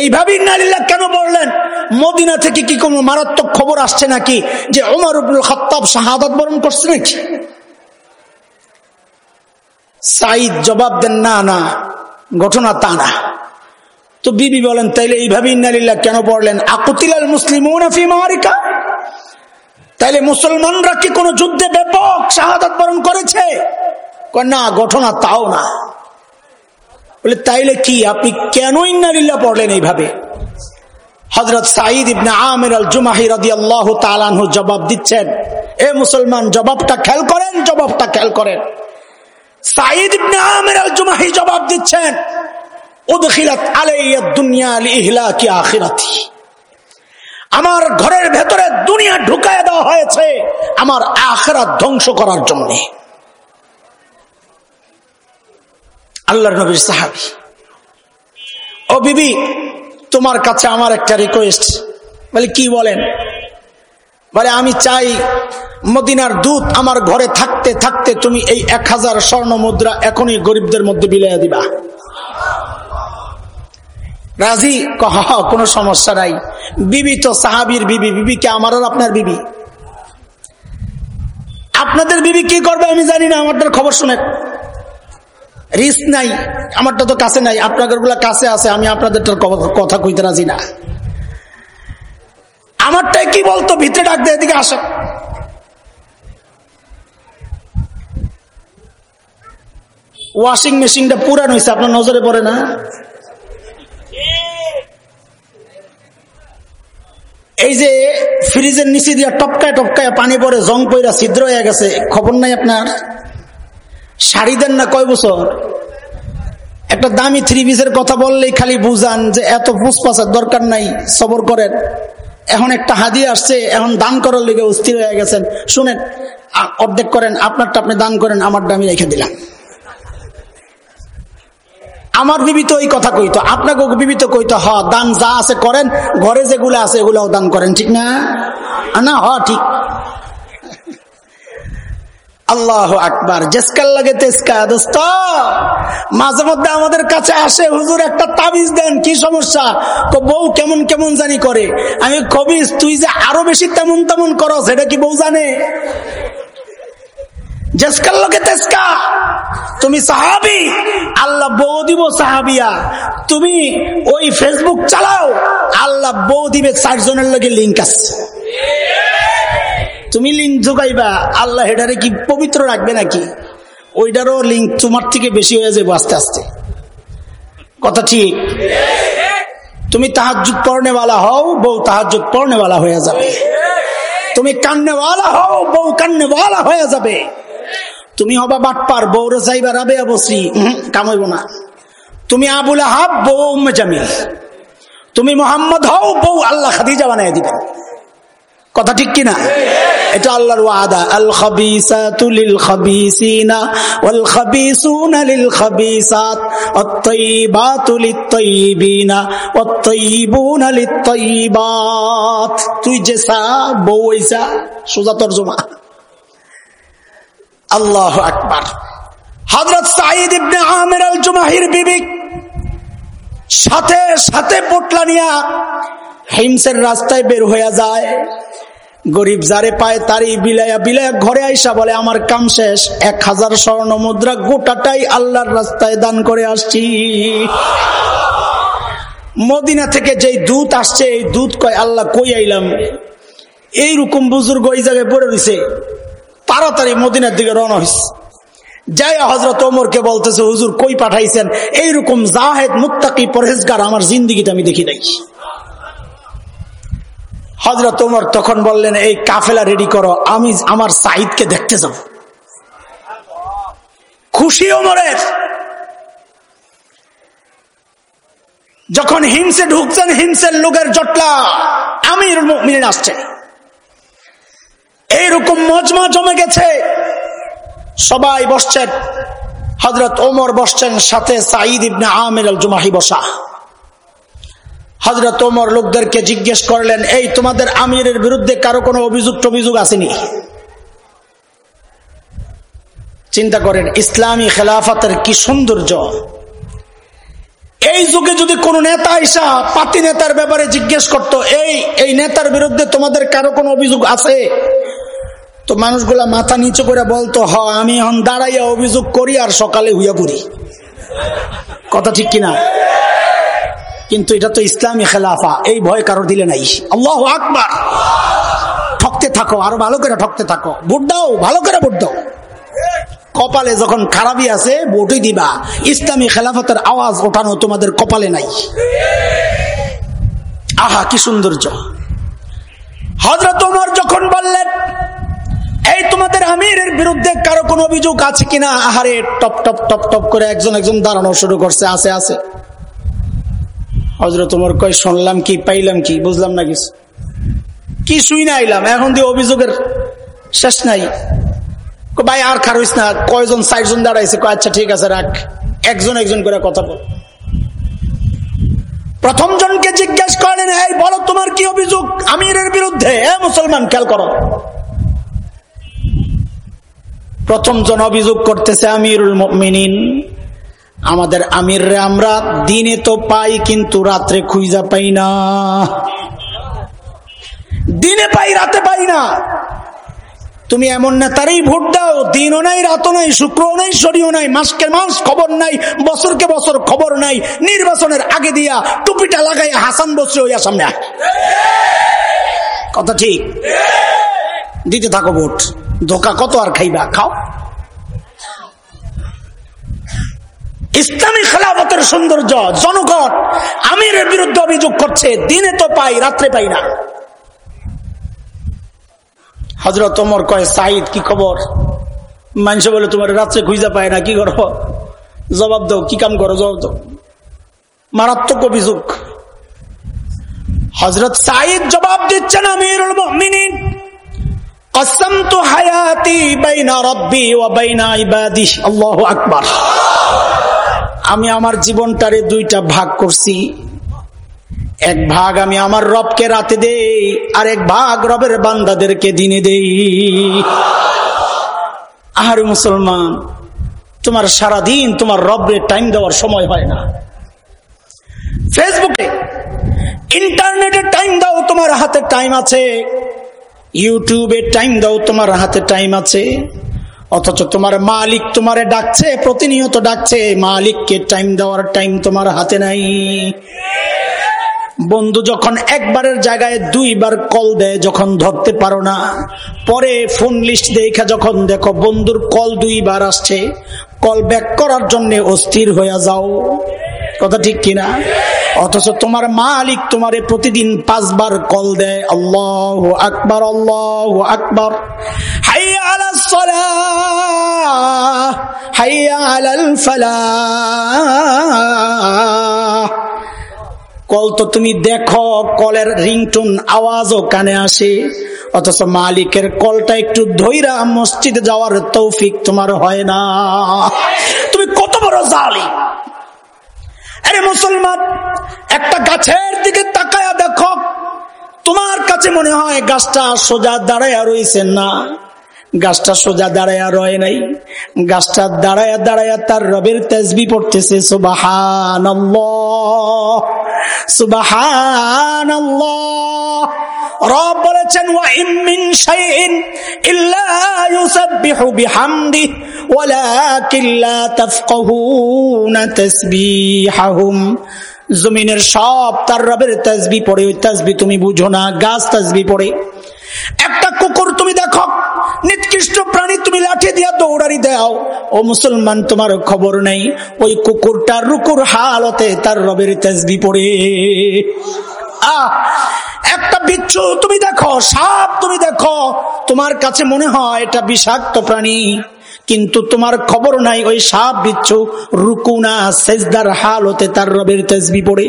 এইভাবে ইন্নালিল্লাহ কেন বললেন? মদিনা থেকে কি কোনো মারাত্মক খবর আসছে নাকি যে ওমর আব্দুল খত্তাব শাহাদত বরণ করছে নাকি? সাইদ জবাব দেন, না না, ঘটনা তা না। তো বিবি বলেন, তাইলে এইভাবে ইন্নালিল্লাহ কেন পড়লেন আকুতিলাল মুসলিম মারিকা তাইলে মুসলমানরা কি কোনো যুদ্ধে ব্যাপক শাহাদত বরণ করেছে? না, ঘটনা তাও না। বলে, তাইলে কি, আপনি কেন ইন্নালিল্লাহ পড়লেন এইভাবে? হজরত সাঈদ ইবনে আমির আল জুমাহি রাদি আল্লাহ তালানহু জবাব দিচ্ছেন, এ মুসলমান, জবাবটা খেয়াল করেন, জবাবটা খেয়াল করেন। সাঈদ ইবনে আমির আল জুমাহি জবাব দিচ্ছেন, উদখিলাত আলাইয়া দুনিয়া লিইহলাকি আখিরাতি। আমার ঘরের ভেতরে দুনিয়া ঢুকায় দেওয়া হয়েছে আমার আখেরাত ধ্বংস করার জন্য। আল্লাহর নবীর সাহাবি। ও বিবি, তোমার কাছে আমার একটা রিকোয়েস্ট বলে, কি বলেন? বলে, আমি চাই মদিনার দূত আমার ঘরে থাকতে থাকতে তুমি এই এক হাজার স্বর্ণ মুদ্রা এখনই গরিবদের মধ্যে বিলাইয়া দিবা। রাজি? কহ কোনো সমস্যা নাই। বিবি তো সাহাবির বিবি বিবি কে আমার আপনার বিবি? আপনাদের বিবি কি করবে আমি জানি না আমারটার খবর শুনে রিস্ক নাই, আমারটা তো কাছে নাই আপনাদেরগুলা কাছে আছে, আমি আপনাদেরটার কথা কইতে রাজি না। আমারটাই কি বলতো, ভিতরে ডাক দিয়ে এদিকে আসো। ওয়াশিং মেশিনটা পুরান হয়েছে আপনার নজরে পড়ে না? এই যে ফ্রিজের নিচে দিয়া টপকায় টপকায় পানি পরে জং পইরা ছিদ্র হয়ে গেছে, খবর নাই আপনার? শাড়ি দেন না কয় বছর? একটা দামি থ্রি পিসের কথা বললেই খালি বুঝান যে এত পুষ্পাচার দরকার নাই, সবর করেন। এখন একটা হাদি আসছে, এখন দান করার লেগে অস্থির হয়ে গেছেন। শুনেন অর্ধেক করেন, আপনারটা আপনি দান করেন আমার দামি রেখে দিলাম। আমার বিবি তো ওই কথা কইতো, আপনাকে বিবি তো কইতো, হ, দান যা আছে করেন, ঘরে যেগুলো আছে এগুলাও দান করেন, ঠিক না? না, হ, ঠিক। আল্লাহ আকবার। জেসকার লাগে তেসকা দোস্ত। মাঝে মধ্যে আমাদের কাছে আসে, হুজুর, একটা তাবিজ দেন, কি সমস্যা? তো বউ কেমন কেমন জানি করে। আমি কবিজ, তুই যে আরও বেশি তেমন তেমন করো সেটা কি বউ জানে? তুমি সাহাবি? আল্লাহ বউ দিব সাহাবিয়া। তুমি ওই ফেসবুক চালাও, আল্লাহ বউ দিবে চারজনের লোকের লিঙ্ক আছে। তুমি লিঙ্ক ঢুকাইবা, আল্লাহ এটারে কি পবিত্র রাখবে নাকি? ওইটারও লিঙ্ক তোমার থেকে বেশি হয়ে যাবে আস্তে আস্তে। কথা ঠিক? তুমি তাহাজুদ পড়নেওয়ালা হও, বউ তাহাজুদ পড়নেওয়ালা হয়ে যাবে। তুমি কান্নেওয়ালা হও, বউ কান্নেওয়ালা হয়ে যাবে। তুমি হবা বাটপার, বউরে চাইবা রাবে অবশ্রী কামাইব না। তুমি আবুল হাব বউ জামিল। তুমি মোহাম্মদ হও, বউ আল্লাহ খাদিজা বানাই দিবেন। কথা ঠিক কিনা? এটা আল্লাহর ওয়াদা। আল খাবিসাতু লিল খাবিসিনা ওয়াল খাবিসুনা লিল খাবিসাত। আত-তাইয়িবাতু লিত-তাইয়িবিনা ওয়াত-তাইয়িবুনা লিত-তাইয়িবাত তুই যে সা বউ হইছা, সোজা তরজমা। আল্লাহু আকবার। হযরত সাঈদ ইবনে আমির আল জুমাহির বিবি সাথে সাথে পোটলা নিয়া হিমসের রাস্তায় বের হয়ে যায়। গরিব যারে পায় তারই বিলায়া বিলায়া ঘরে আইসা বলে, আমার কাম শেষ, এক হাজার স্বর্ণ মুদ্রা গোটাটাই আল্লাহর রাস্তায় দান করে আসছি। মদিনা থেকে যেই দুধ আসছে, এই দুধ কয়, আল্লাহ, কই আইলাম? এইরকম বুজুর্গ ওই জায়গায় পড়ে দিছে তাড়াতাড়ি মদিনার দিকে রওনা হয়েছে যাই হজরত ওমরকে বলতেছে, হুজুর, কই পাঠাইছেন? এইরকম জাহেদ, মুত্তাকি পরহেজগার আমার জিন্দিগিতে আমি দেখি নাই। হজরত ওমর তখন বললেন, এই কাফেলা রেডি করো, আমি আমার সাইদকে দেখতে যাব। খুশি ওমরের। যখন হিমসে ঢুকছেন, হিমসের লোকের জটলা, আমির মিলেন আসছে। এইরকম মজমা জমে গেছে। সবাই বসছেন হজরত ওমর বসছেন, সাথে সাঈদ ইবনে আমির জুমাহি বসা। হজরত ওমর লোকদেরকে জিজ্ঞেস করলেন, এই তোমাদের আমিরের বিরুদ্ধে কারও কোনো অভিযোগ টভিযোগ আসেনি? চিন্তা করেন, ইসলামী খেলাফতের কি সৌন্দর্য? এই যুগে যদি কোন নেতা আইসা পাতি নেতার ব্যাপারে জিজ্ঞেস করত, এই এই নেতার বিরুদ্ধে তোমাদের কারও কোনো অভিযোগ আছে? তো মানুষগুলা মাথা নিচু করে বলতো, হ, আমি এখন দাঁড়াইয়া অভিযোগ করি আর সকালে হুইয়া করি কথা ঠিক কিনা? কিন্তু এটা তো ইসলামী খেলাফা। এই ভয় কারও দিলে নাই। আল্লাহ আকবার। ঠকতে থাকো, আরও ভালো করে ঠকতে থাকো। ভোট ভালো করে ভোট কপালে যখন খারাপই আছে, ভোটই দিবা। ইসলামী খেলাফতের আওয়াজ ওঠানো তোমাদের কপালে নাই। আহা, কি সৌন্দর্য। হজরত তোমার যখন বললেন, এই তোমাদের আমিরের বিরুদ্ধে কারও কোন অভিযোগ আছে কিনা? আহারে, টপ টপ টপ টপ করে একজন একজন দাঁড়ানো শুরু করছে। আছে আছে। হজরত তোমার কয়, শুনলাম কি, পাইলাম কি, বুঝলাম না কিছু। কি শুই না আইলাম, এখন দিয়ে অভিযোগের শেষ নাই। ভাই, আর খারইস না, কয়জন ষাটজন দাঁড়াইছে আচ্ছা ঠিক আছে, রাখ, একজন একজন করে কথা বল। প্রথম জনকে জিজ্ঞেস করেন, এই, বলো তোমার কি অভিযোগ আমিরের বিরুদ্ধে? মুসলমান, খেয়াল করো। প্রথম জন অভিযোগ করতেছে আমিরুল মিনিন আমাদের আমির রে আমরা দিনে তো পাই, কিন্তু রাত্রে খুঁজা পাই না। দিনে পাই, রাতে পাই না। তুমি এমন নেতারই ভোট দাও, দিনও নাই, রাতও নাই, শুক্রও নাই শরীও নাই, মাসকে মাস খবর নাই, বছরকে বছর খবর নাই, নির্বাচনের আগে দিয়া টুপিটা লাগাই হাসান বসে হইয়া সামনে কথা ঠিক? দিতে থাকো ভোট। ধোকা কত আর খাইবা? খাও। ইসলামী খেলাফতের সৌন্দর্য, জনগণ আমিরের বিরুদ্ধে অভিযোগ করছে, দিনে তো পাই, রাত্রে পাই না। হজরত অমর কয় সাইদ কি খবর? মানুষ বলে, তোমার রাত্রে খুঁজা পায় না, কি করো জবাব দাও, কি কাম করো? জবাব দাও। মারাত্মক অভিযোগ। হজরত সাইদ জবাব দিচ্ছেন আমির হায়াতি বাইনা রব্বি ও বাইনা ইবাদি। আল্লাহ আকবর। আমি আমার জীবনটারে দুইটা ভাগ করছি। এক ভাগ আমি আমার রবকে রাতে দেই, আর এক ভাগ রবের বান্দাদেরকে দিনে দেই। আহারে মুসলমান, তোমার সারা দিন তোমার রব্রে টাইম দেওয়ার সময় হয় না। ফেসবুকে ইন্টারনেটে টাইম দাও, তোমার হাতে টাইম আছে। ইউটিউবে টাইম দাও, তোমার হাতে টাইম আছে। অথচ তোমার মালিক তোমারে ডাকছে, প্রতিনিয়ত ডাকছে, মালিককে টাইম দেওয়ার টাইম তোমার হাতে নাই। বন্ধু যখন একবারের জায়গায় দুইবার কল দেয়, যখন ধরতে পারো না, পরে ফোন লিস্ট দেখা যখন দেখো বন্ধুর কল দুইবার আসছে কল ব্যাক করার জন্য অস্থির হয়ে যাও। কথা ঠিক কিনা? অথচ তোমার মালিক তোমারে প্রতিদিন পাঁচবার কল দেয়, আল্লাহ আকবর আল্লাহ আকবর। হাইয়া আলাল সালাহ, হাইয়া আলাল কল তো তুমি দেখো, কলের রিংটুন আওয়াজও কানে আসে। অথচ মালিকের কলটা একটু ধৈরা মসজিদে যাওয়ার তৌফিক তোমার হয় না। তুমি কত বড় জালি আরে মুসলমান, একটা গাছের দিকে তাকায়া দেখো। তোমার কাছে মনে হয় গাছটা সোজা দাঁড়ায় রয়েছে না? গাছটা সোজা দাঁড়াইয়া রয়ে নাই। গাছটা দাঁড়ায়া দাঁড়ায়া তার রবের তেজবি পড়তেছে সুবাহান সুবাহান রব বলেছেন জমিনের সব তার রবের তাজবি পড়ে, ওই তাজবি তুমি বুঝো না, গাছ তাজবি পড়ে। একটা কুকুর তুমি দেখো, নিকৃষ্ট প্রাণী তুমি লাঠি দিয়া দৌড়ারি দাও। ও মুসলমান, তোমার খবর নেই, ওই কুকুরটা রুকুর হালতে তার রবের তেজবি পড়ে। আহ! বিচ্ছু তুমি দেখো, সাপ তুমি দেখো। তোমার কাছে মনে হয় এটা বিষাক্ত প্রাণী, কিন্তু তোমার খবর নাই ওই সাপ বিচ্ছু রুকুনা সেজদার হাল হতে তার রবের তেজবি পড়ে।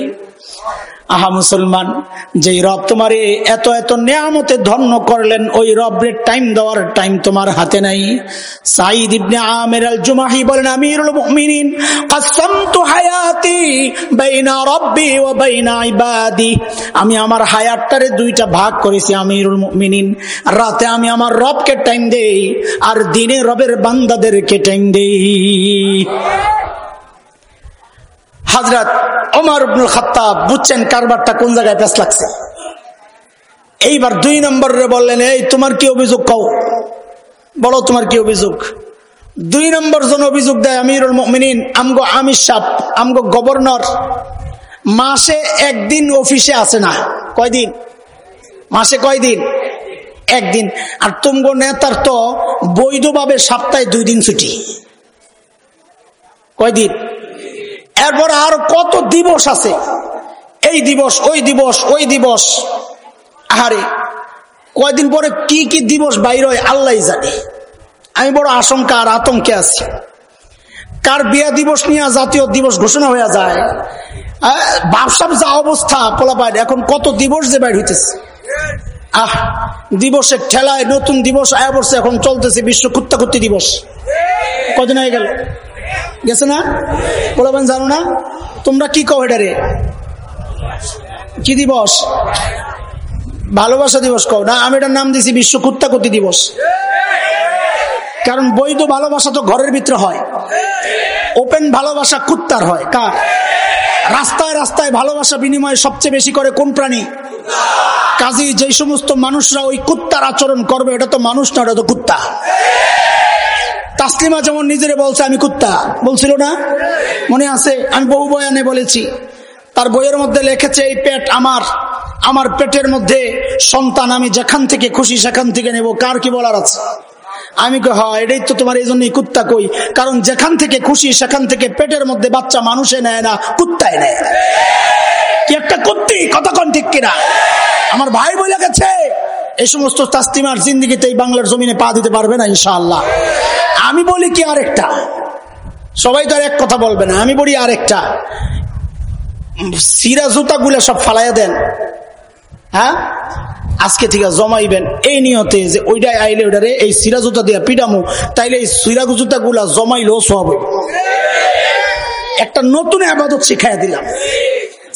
আহা মুসলমান, যেই রব তোমারে এত এত নেয়ামতে ধন্য করলেন, ওই রবের টাইম দেওয়ার টাইম তোমার হাতে নাই। সাইদ ইবনে আমের আল জুমাহি বলেন, আমিরুল মুমিনিন, কাসামতু হায়াতি বাইনা রব্বি ওয়া বাইনা ইবাদি। আমি আমার হায়াতটারে দুইটা ভাগ করেছি, আমিরুল মুমিনিন। রাতে আমি আমার রবকে টাইম দেই, আর দিনে রবের বান্দাদেরকে টাইম দেই। হাজরাত ওমর আব্দুল খাত্তাব বুঝছেন কারবারটা কোন জায়গায় পেস লাগছে? এইবার দুই নম্বরে বললেন, এই, তোমার কি অভিযোগ কও? বলো, তোমার কি অভিযোগ? দুই নম্বর জন অভিযোগ দেয়, আমিরুল মিনিন আমগো আমির সাপ আমগো গভর্নর, মাসে একদিন অফিসে আসে না। কয়দিন? মাসে কয়দিন? একদিন। আর তুমগো নেতার তো বৈধভাবে সপ্তাহে দুই দিন ছুটি। কয়দিন? এরপর আর কত দিবস আছে? এই দিবস, ওই দিবস ওই দিবস। আহারে, কয়দিন পরে কি কি দিবস বাইর হয় আল্লাহ জানে। আমি বড় আশঙ্কা আর আতঙ্কে আছি। কার বিয়া দিবস নিয়ে জাতীয় দিবস ঘোষণা হয়ে যায়? বাপসাপ যা অবস্থা পোলাপায় এখন কত দিবস যে বাইর হইতেছে? আহ দিবসের ঠেলায় নতুন দিবস আয়া পড়ছে, এখন চলতেছে বিশ্ব কুত্তাকুত্তি দিবস। কদিন হয়ে গেল? গেছে না? বলবেন, জানো না? তোমরা কি কও এটারে কি দিবস? ভালোবাসা দিবস কও না? আমি এটার নাম দিছি বিশ্ব কুত্তাকুতি দিবস। কারণ বৈধ ভালোবাসা তো ঘরের ভিতরে হয়। ওপেন ভালোবাসা কুত্তার হয়। কার? রাস্তায় রাস্তায় ভালোবাসা বিনিময় সবচেয়ে বেশি করে কোন প্রাণী? কাজী যে সমস্ত মানুষরা ওই কুত্তার আচরণ করবে, এটা তো মানুষ না ওটা তো কুত্তা। তাসলিমা যেমন নিজেরে বলছে, আমি কুত্তা। বলছিল না? মনে আছে? আমি বহু বয়ানে বলেছি। তার বইয়ের মধ্যে লিখেছে, এই পেট আমার আমার পেটের মধ্যে সন্তান, আমি যেখান থেকে খুশি সেখান থেকে নেব। কার কি বলার আছে? আমি হ এটাই তো তোমার এই জন্যই কুত্তা কই। কারণ যেখান থেকে খুশি সেখান থেকে পেটের মধ্যে বাচ্চা মানুষে নেয় না, কুত্তায় নেয়। কি একটা কুত্তি? কতক্ষণ ঠিক কিনা? আমার ভাই বলে গেছে এই সমস্ত তাস্তিমার জিন্দিগিতে এই বাংলার জমিনে পা দিতে পারবে না, ইনশাআল্লাহ। আমি বলি কি আরেকটা? সবাই তো আর এক কথা বলবে না, আমি বলি আরেকটা। সিরা জুতা গুলা সব ফালাইয়া দেন। হ্যাঁ? আজকে ঠিক আছে জমাইবেন। এই নিয়তে যে ওইটাই আইলে ওইটারে এই সিরা জুতা দিয়া পিডামু, তাইলে এই সিরা জুতা গুলা জমাইলেও সব একটা নতুন আবাদত শিখাই দিলাম।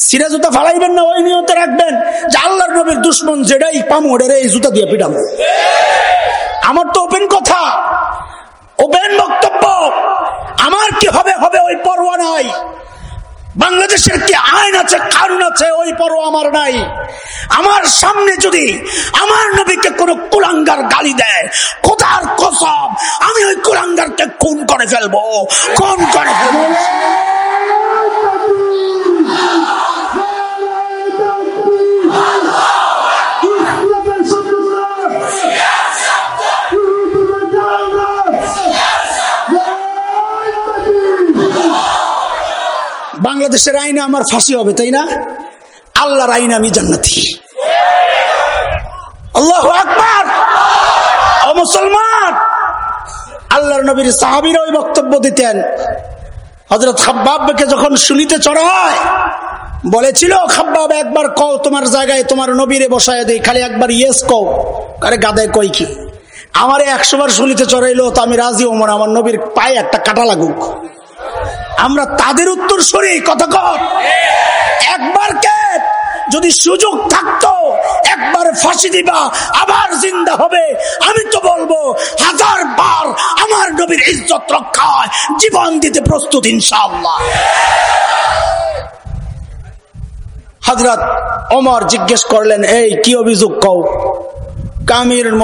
সিরা জুতা ফালাইবেন না, ওই নিয়তে রাখবেন। যে আল্লাহর নবীর দুশ্মন যেটাই পামু এই জুতা দিয়ে পিডামু আমার তো ওপেন কথা, ওপেন বক্তব্য। আমার কি হবে হবে ওই পরোয়া নাই। বাংলাদেশের কি আইন আছে কারণ আছে, ওই পরও আমার নাই। আমার সামনে যদি আমার নবীকে কোন কুলাঙ্গার গালি দেয় কোথার কসম, আমি ওই কুলাঙ্গারকে খুন করে ফেলব, খুন করে ফেলব। বাংলাদেশের আইনে আমার ফাঁসি হবে, তাই না? আল্লাহর আইনে আমি জান্নাতি। আল্লাহ আকবার! ও মুসলমান! আল্লাহর নবীর সাহাবিরা ওই বক্তব্য দিতেন। হজরত খাব্বাবকে যখন শুনিতে চড়ায় বলেছিল, খাব্বাব, একবার কও তোমার জায়গায় তোমার নবীরে বসায় দেই, খালি একবার ইয়েস কও। আরে গাদায় কই কি? আমার একশোবার শুনিতে চড়াইলো, তো আমি রাজি ওমর আমার নবীর পায়ে একটা কাটা লাগুক। আমরা তাদের উত্তর সরি কতক্ষণ একবার কে যদি সুযোগ থাকতো, একবার ফাঁসি দিবা, আবার জিন্দা হবে। আমি তো বলব, হাজার বার আমার নবীর ইজ্জত রক্ষায় জীবন দিতে প্রস্তুত, ইনশাআল্লাহ। হজরত অমর জিজ্ঞেস করলেন, এই, কি অভিযোগ কও? কামির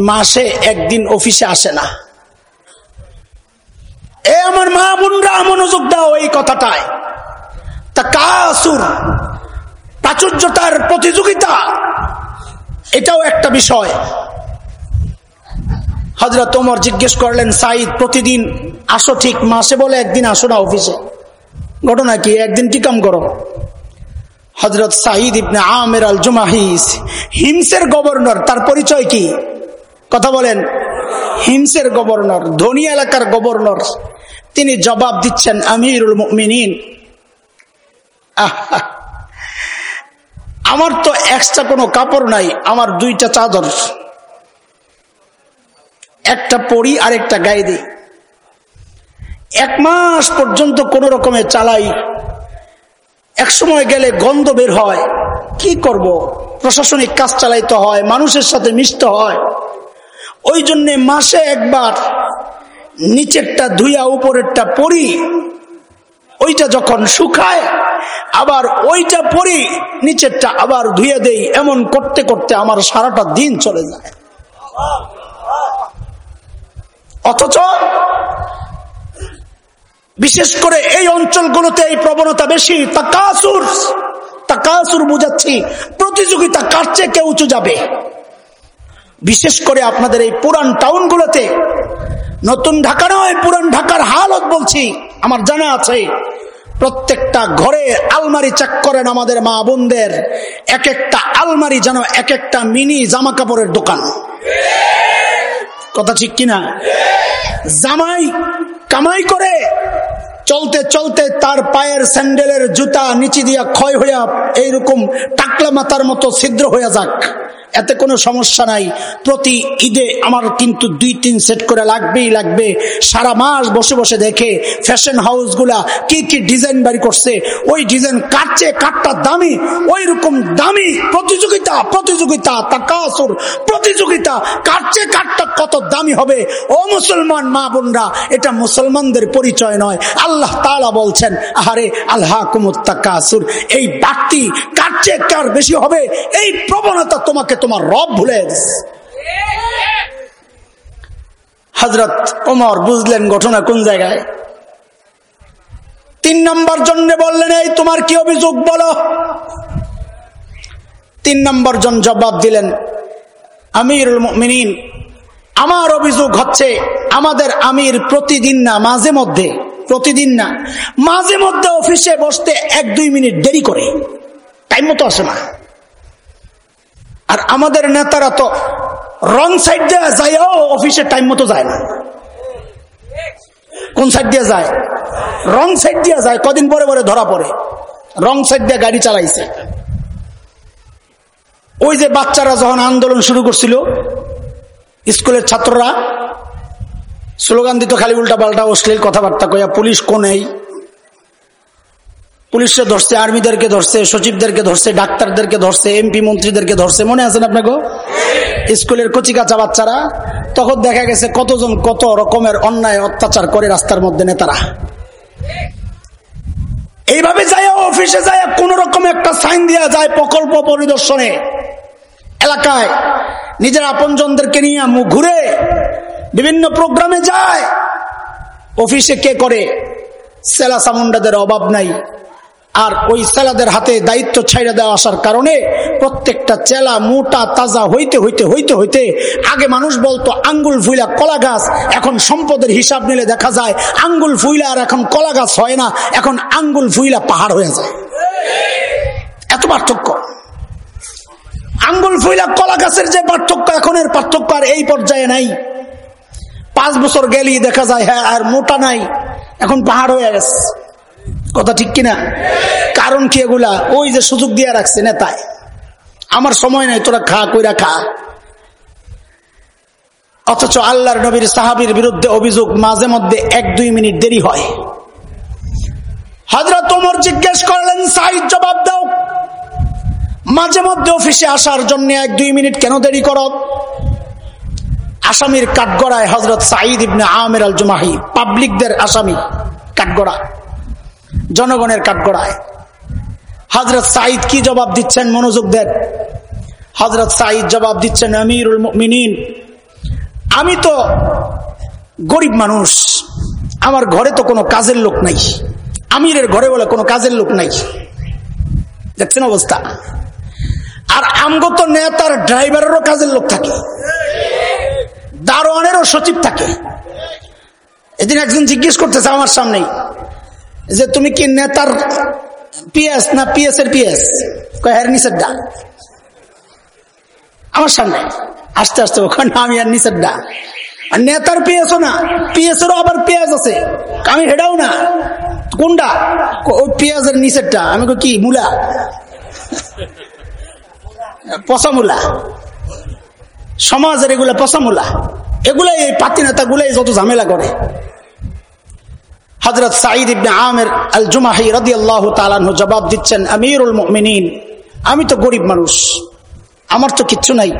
মাসে একদিন অফিসে আসে না। এ আমার মা বোনরা মনোযোগ দাও এই কথাটায়। তা কাসুর প্রাচুর্যতার প্রতিযোগিতা, এটাও একটা বিষয়। হজরত তোমর জিজ্ঞেস করলেন সাইদ প্রতিদিন আসো ঠিক মাসে বলে একদিন আসো না অফিসে। ঘটনা কি? একদিন কি কাম করো? হজরত সাহিদ ইবনে আমের আল জুমাহিস হিমসের গভর্নর, তার পরিচয় কি? কথা বলেন। হিমসের গভর্নর, ধনী এলাকার গভর্নর। তিনি জবাব দিচ্ছেন, আমিরুল মিনিন আমার তো এক্সট্রা কোনো কাপড় নাই, আমার দুইটা চাদর। একটা পরি আর একটা গায়ে দিই এক মাস পর্যন্ত কোন রকমে চালাই। এক সময় গেলে গন্ধ বের হয়। কি করব? প্রশাসনিক কাজ চালাইতে হয়, মানুষের সাথে মিশতে হয়। ওই জন্যে মাসে একবার নিচেরটা ধুইয়া উপরেরটা পরি। ওইটা যখন শুকায়, আবার ওইটা পরি, নিচেরটা আবার ধুয়ে দেই। এমন করতে করতে আমার সারাটা দিন চলে যায়। অথচ বিশেষ করে এই অঞ্চলগুলোতে এই প্রবণতা বেশি। তাকাসুর তাকাসুর বুঝাচ্ছি, প্রতিযোগিতা কার চেয়ে কে উঁচু যাবে? বিশেষ করে আপনাদের এই পুরান টাউনগুলোতে নতুন ঢাকা নয়, পুরন ঢাকার হালত বলছি। আমার জানা আছে, প্রত্যেকটা ঘরে আলমারি চেক করেন আমাদের মা বোনদের। এক একটা আলমারি যেন এক একটা মিনি জামা কাপড়ের দোকান। কথা ঠিক কিনা? জামাই কামাই করে চলতে চলতে তার পায়ের স্যান্ডেলের জুতা নিচে দিয়া ক্ষয় হইয়া এইরকম টাকলা মাথার মতো ছিদ্র হইয়া যাক। এতে কোনো সমস্যা নাই। প্রতি ঈদে আমার কিন্তু দুই তিন সেট করে লাগবেই লাগবে। সারা মাস বসে বসে দেখে ফ্যাশন হাউসগুলা কি কি ডিজাইন বাড়ি করছে। ওই ডিজাইন কাটছে, কাটটা দামি ওই রকম দামি প্রতিযোগিতা প্রতিযোগিতা, তাকাসুর প্রতিযোগিতা। কাটছে, কাটটা কত দামি হবে। ও মুসলমান মা বোনরা, এটা মুসলমানদের পরিচয় নয়। আল্লাহ তালা বলছেন, আহারে আল্লাহ কুমুত্তাকাসুর এই বাড়তি কাটছে কার বেশি হবে, এই প্রবণতা তোমাকে তোমার রব ভুলে হজরত ওমর বুঝলেন ঘটনা কোন জায়গায়? তিন নম্বর জন্য বললেন, এই তোমার কি অভিযোগ বলো? তিন নম্বর জন জবাব দিলেন, আমিরুল মিনিন আমার অভিযোগ হচ্ছে, আমাদের আমির প্রতিদিন না, মাঝে মধ্যে প্রতিদিন না, মাঝে মধ্যে অফিসে বসতে এক, দুই মিনিট দেরি করে। টাইম মতো আসে না। আর আমাদের নেতারা তো রং সাইড দিয়ে যায়ও, অফিসে টাইম মতো যায় না। কোন সাইড দিয়ে যায়? রং সাইড দিয়ে যায়, কদিন পরে পরে ধরা পড়ে। রং সাইড দিয়ে গাড়ি চালাইছে। ওই যে বাচ্চারা যখন আন্দোলন শুরু করছিল, স্কুলের ছাত্ররা স্লোগান দিত খালি উল্টা পাল্টা অশ্লীল কথাবার্তা কয়া পুলিশ কোনেই পুলিশে ধরছে, আর্মিদেরকে ধরছে, সচিবদেরকে ধরছে, ডাক্তারদেরকে ধরছে এমপি মন্ত্রীদেরকে ধরছে। মনে আছেন আপনাকে? স্কুলের কচিকাচা বাচ্চারা, তখন দেখা গেছে কতজন কত রকমের অন্যায় অত্যাচার করে রাস্তার মধ্যে নেতারা। এইভাবে যায় অফিসে যায় কোন রকম একটা সাইন দেওয়া যায় প্রকল্প পরিদর্শনে। এলাকায় নিজের আপনজনদেরকে নিয়ে ঘুরে বিভিন্ন প্রোগ্রামে যায়। অফিসে কে করে? সেলা সামুন্ডাদের অভাব নাই। আর ওই সেলাদের হাতে দায়িত্ব ছাইড়া দেওয়া আসার কারণে প্রত্যেকটা চেলা মোটা তাজা হইতে হইতে হইতে হইতে আগে মানুষ বলতো, আঙ্গুল ফুইলা কলা গাছ, এখন সম্পদের হিসাব নিলে দেখা যায় আঙ্গুল ফুইলা আর এখন কলা গাছ হয় না, এখন আঙ্গুল ফুইলা পাহাড় হয়ে যায়। এত পার্থক্য। আঙ্গুল ফুইলা কলা গাছের যে পার্থক্য, এখন এর পার্থক্য আর এই পর্যায়ে নাই। পাঁচ বছর গেলি দেখা যায় হ্যাঁ আর মোটা নাই, এখন পাহাড় হয়ে গেছে। কথা ঠিক কিনা? কারণ কি এগুলা? ওই যে সুযোগ দিয়ে রাখছে নেতায়। আমার সময় নাই, তোরা খা, কইরা খা। অথচ আল্লাহর নবীর সাহাবির বিরুদ্ধে অভিযোগ মাঝে মধ্যে এক, দুই মিনিট দেরি হয়। হজরত তোমর জিজ্ঞেস করলেন সাইড জবাব দাও। মাঝে মধ্যে অফিসে আসার জন্য এক, দুই মিনিট কেন দেরি করো? আসামির কাঠগড়ায় হজরত সাঈদ ইবনে আমের আল জুমাহি পাবলিকদের আসামি কাঠগড়া, জনগণের কাঠগড়ায়। হজরত সাঈদ কি জবাব দিচ্ছেন মনোযোগ দেন? হজরত সাঈদ জবাব দিচ্ছেন, আমিরুল মিনীন আমি তো গরিব মানুষ, আমার ঘরে তো কোনো কাজের লোক নাই, আমিরের ঘরে বলে কোনো কাজের লোক নাই। দেখছেন অবস্থা? আর আমগত নেতার ড্রাইভারেরও কাজের লোক থাকে। দারোয়ানেরও সচিব থাকে। এদিন একজন জিজ্ঞেস করতেছে আমার সামনেই যে, তুমি কি নেতার পিএস না পিএস? এর পিএস কয়ের নিচের ডা আমার সামনে আস্তে আস্তে ওখানে আমি আর নিচের ডা আর নেতার পিএসও না পিএস এরও আবার পেঁয়াজ আছে। আমি হেডাও না। কোনটা ওই পেঁয়াজের নিচেরটা। আমি কি, মূলা? পচা মূলা। সমাজের এগুলা পচা মূলা এগুলাই এই পাতি নেতা গুলাই যত ঝামেলা করে। হজরত সাঈদ ইবনে আমের আল জুমাহি রদি আল্লাহ তালানহ জবাব দিচ্ছেন, আমিরুল মিনীন আমি তো গরিব মানুষ। আমার তো কিচ্ছু নাই।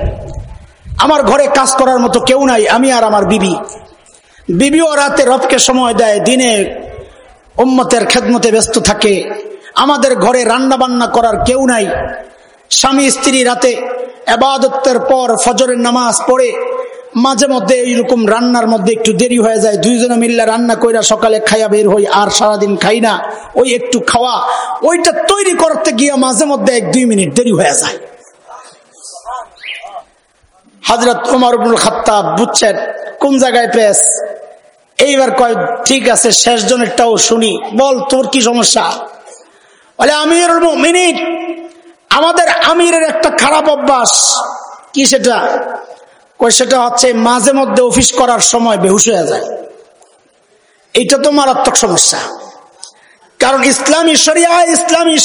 আমার ঘরে কাজ করার মতো কেউ নাই, আমি আর আমার বিবি। বিবিও রাতে রবকে সময় দেয়, দিনে উম্মতের খেদমতে ব্যস্ত থাকে। আমাদের ঘরে রান্না বান্না করার কেউ নাই। স্বামী স্ত্রী রাতে আবাদতের পর ফজরের নামাজ পড়ে মাঝে মধ্যে এইরকম রান্নার মধ্যে একটু দেরি হয়ে যায়। দুইজনে মিল্লা রান্না কইরা সকালে খাইয়া বের হই, আর সারাদিন খাই না। ওই একটু খাওয়া, ওইটা তৈরি করতে গিয়ে মাঝে মধ্যে এক দুই মিনিট দেরি হয়ে যায়। হাজরত উমর খাত্তাব বুঝছেন কোন জায়গায় পেস? এইবার কয়, ঠিক আছে শেষ শুনি। বল, তোর কি সমস্যা? বলে আমির মিনিট আমাদের আমিরের একটা খারাপ অভ্যাস। কি সেটা? সেটা হচ্ছে মাঝে মধ্যে অফিস করার সময় বেহুশ হয়ে যায়। এটা তো মারাত্মক সমস্যা। কারণ ইসলামী সরিয়া ইসলামী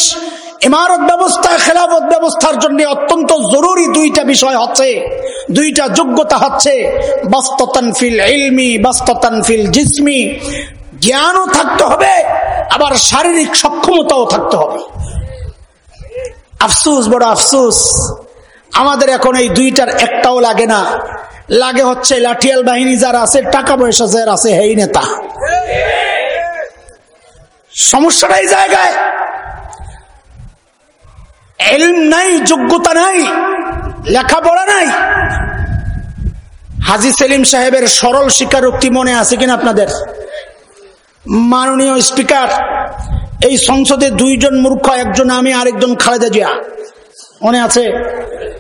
ইমারত ব্যবস্থা, খেলাফত ব্যবস্থার জন্য অত্যন্ত জরুরি দুইটা বিষয় হচ্ছে, দুইটা যোগ্যতা হচ্ছে বাস্ততান ফিল ইলমি, বাস্ততান ফিল জিসমি। জ্ঞানও থাকতে হবে, আবার শারীরিক সক্ষমতাও থাকতে হবে। আফসুস, বড় আফসুস। আমাদের এখন এই দুইটার একটাও লাগে না। লাগে হচ্ছে লাঠিয়াল বাহিনী যারা আছে, টাকা পয়সা যার আছে, হেই নেতা। সমস্যাটা এই জায়গায়। নাই, যোগ্যতা নাই, লেখাপড়া নাই। হাজি সেলিম সাহেবের সরল স্বীকারোক্তি মনে আছে কিনা আপনাদের? মাননীয় স্পিকার এই সংসদে দুইজন মূর্খ, একজন আমি, আরেকজন খালেদা জিয়া। মনে আছে?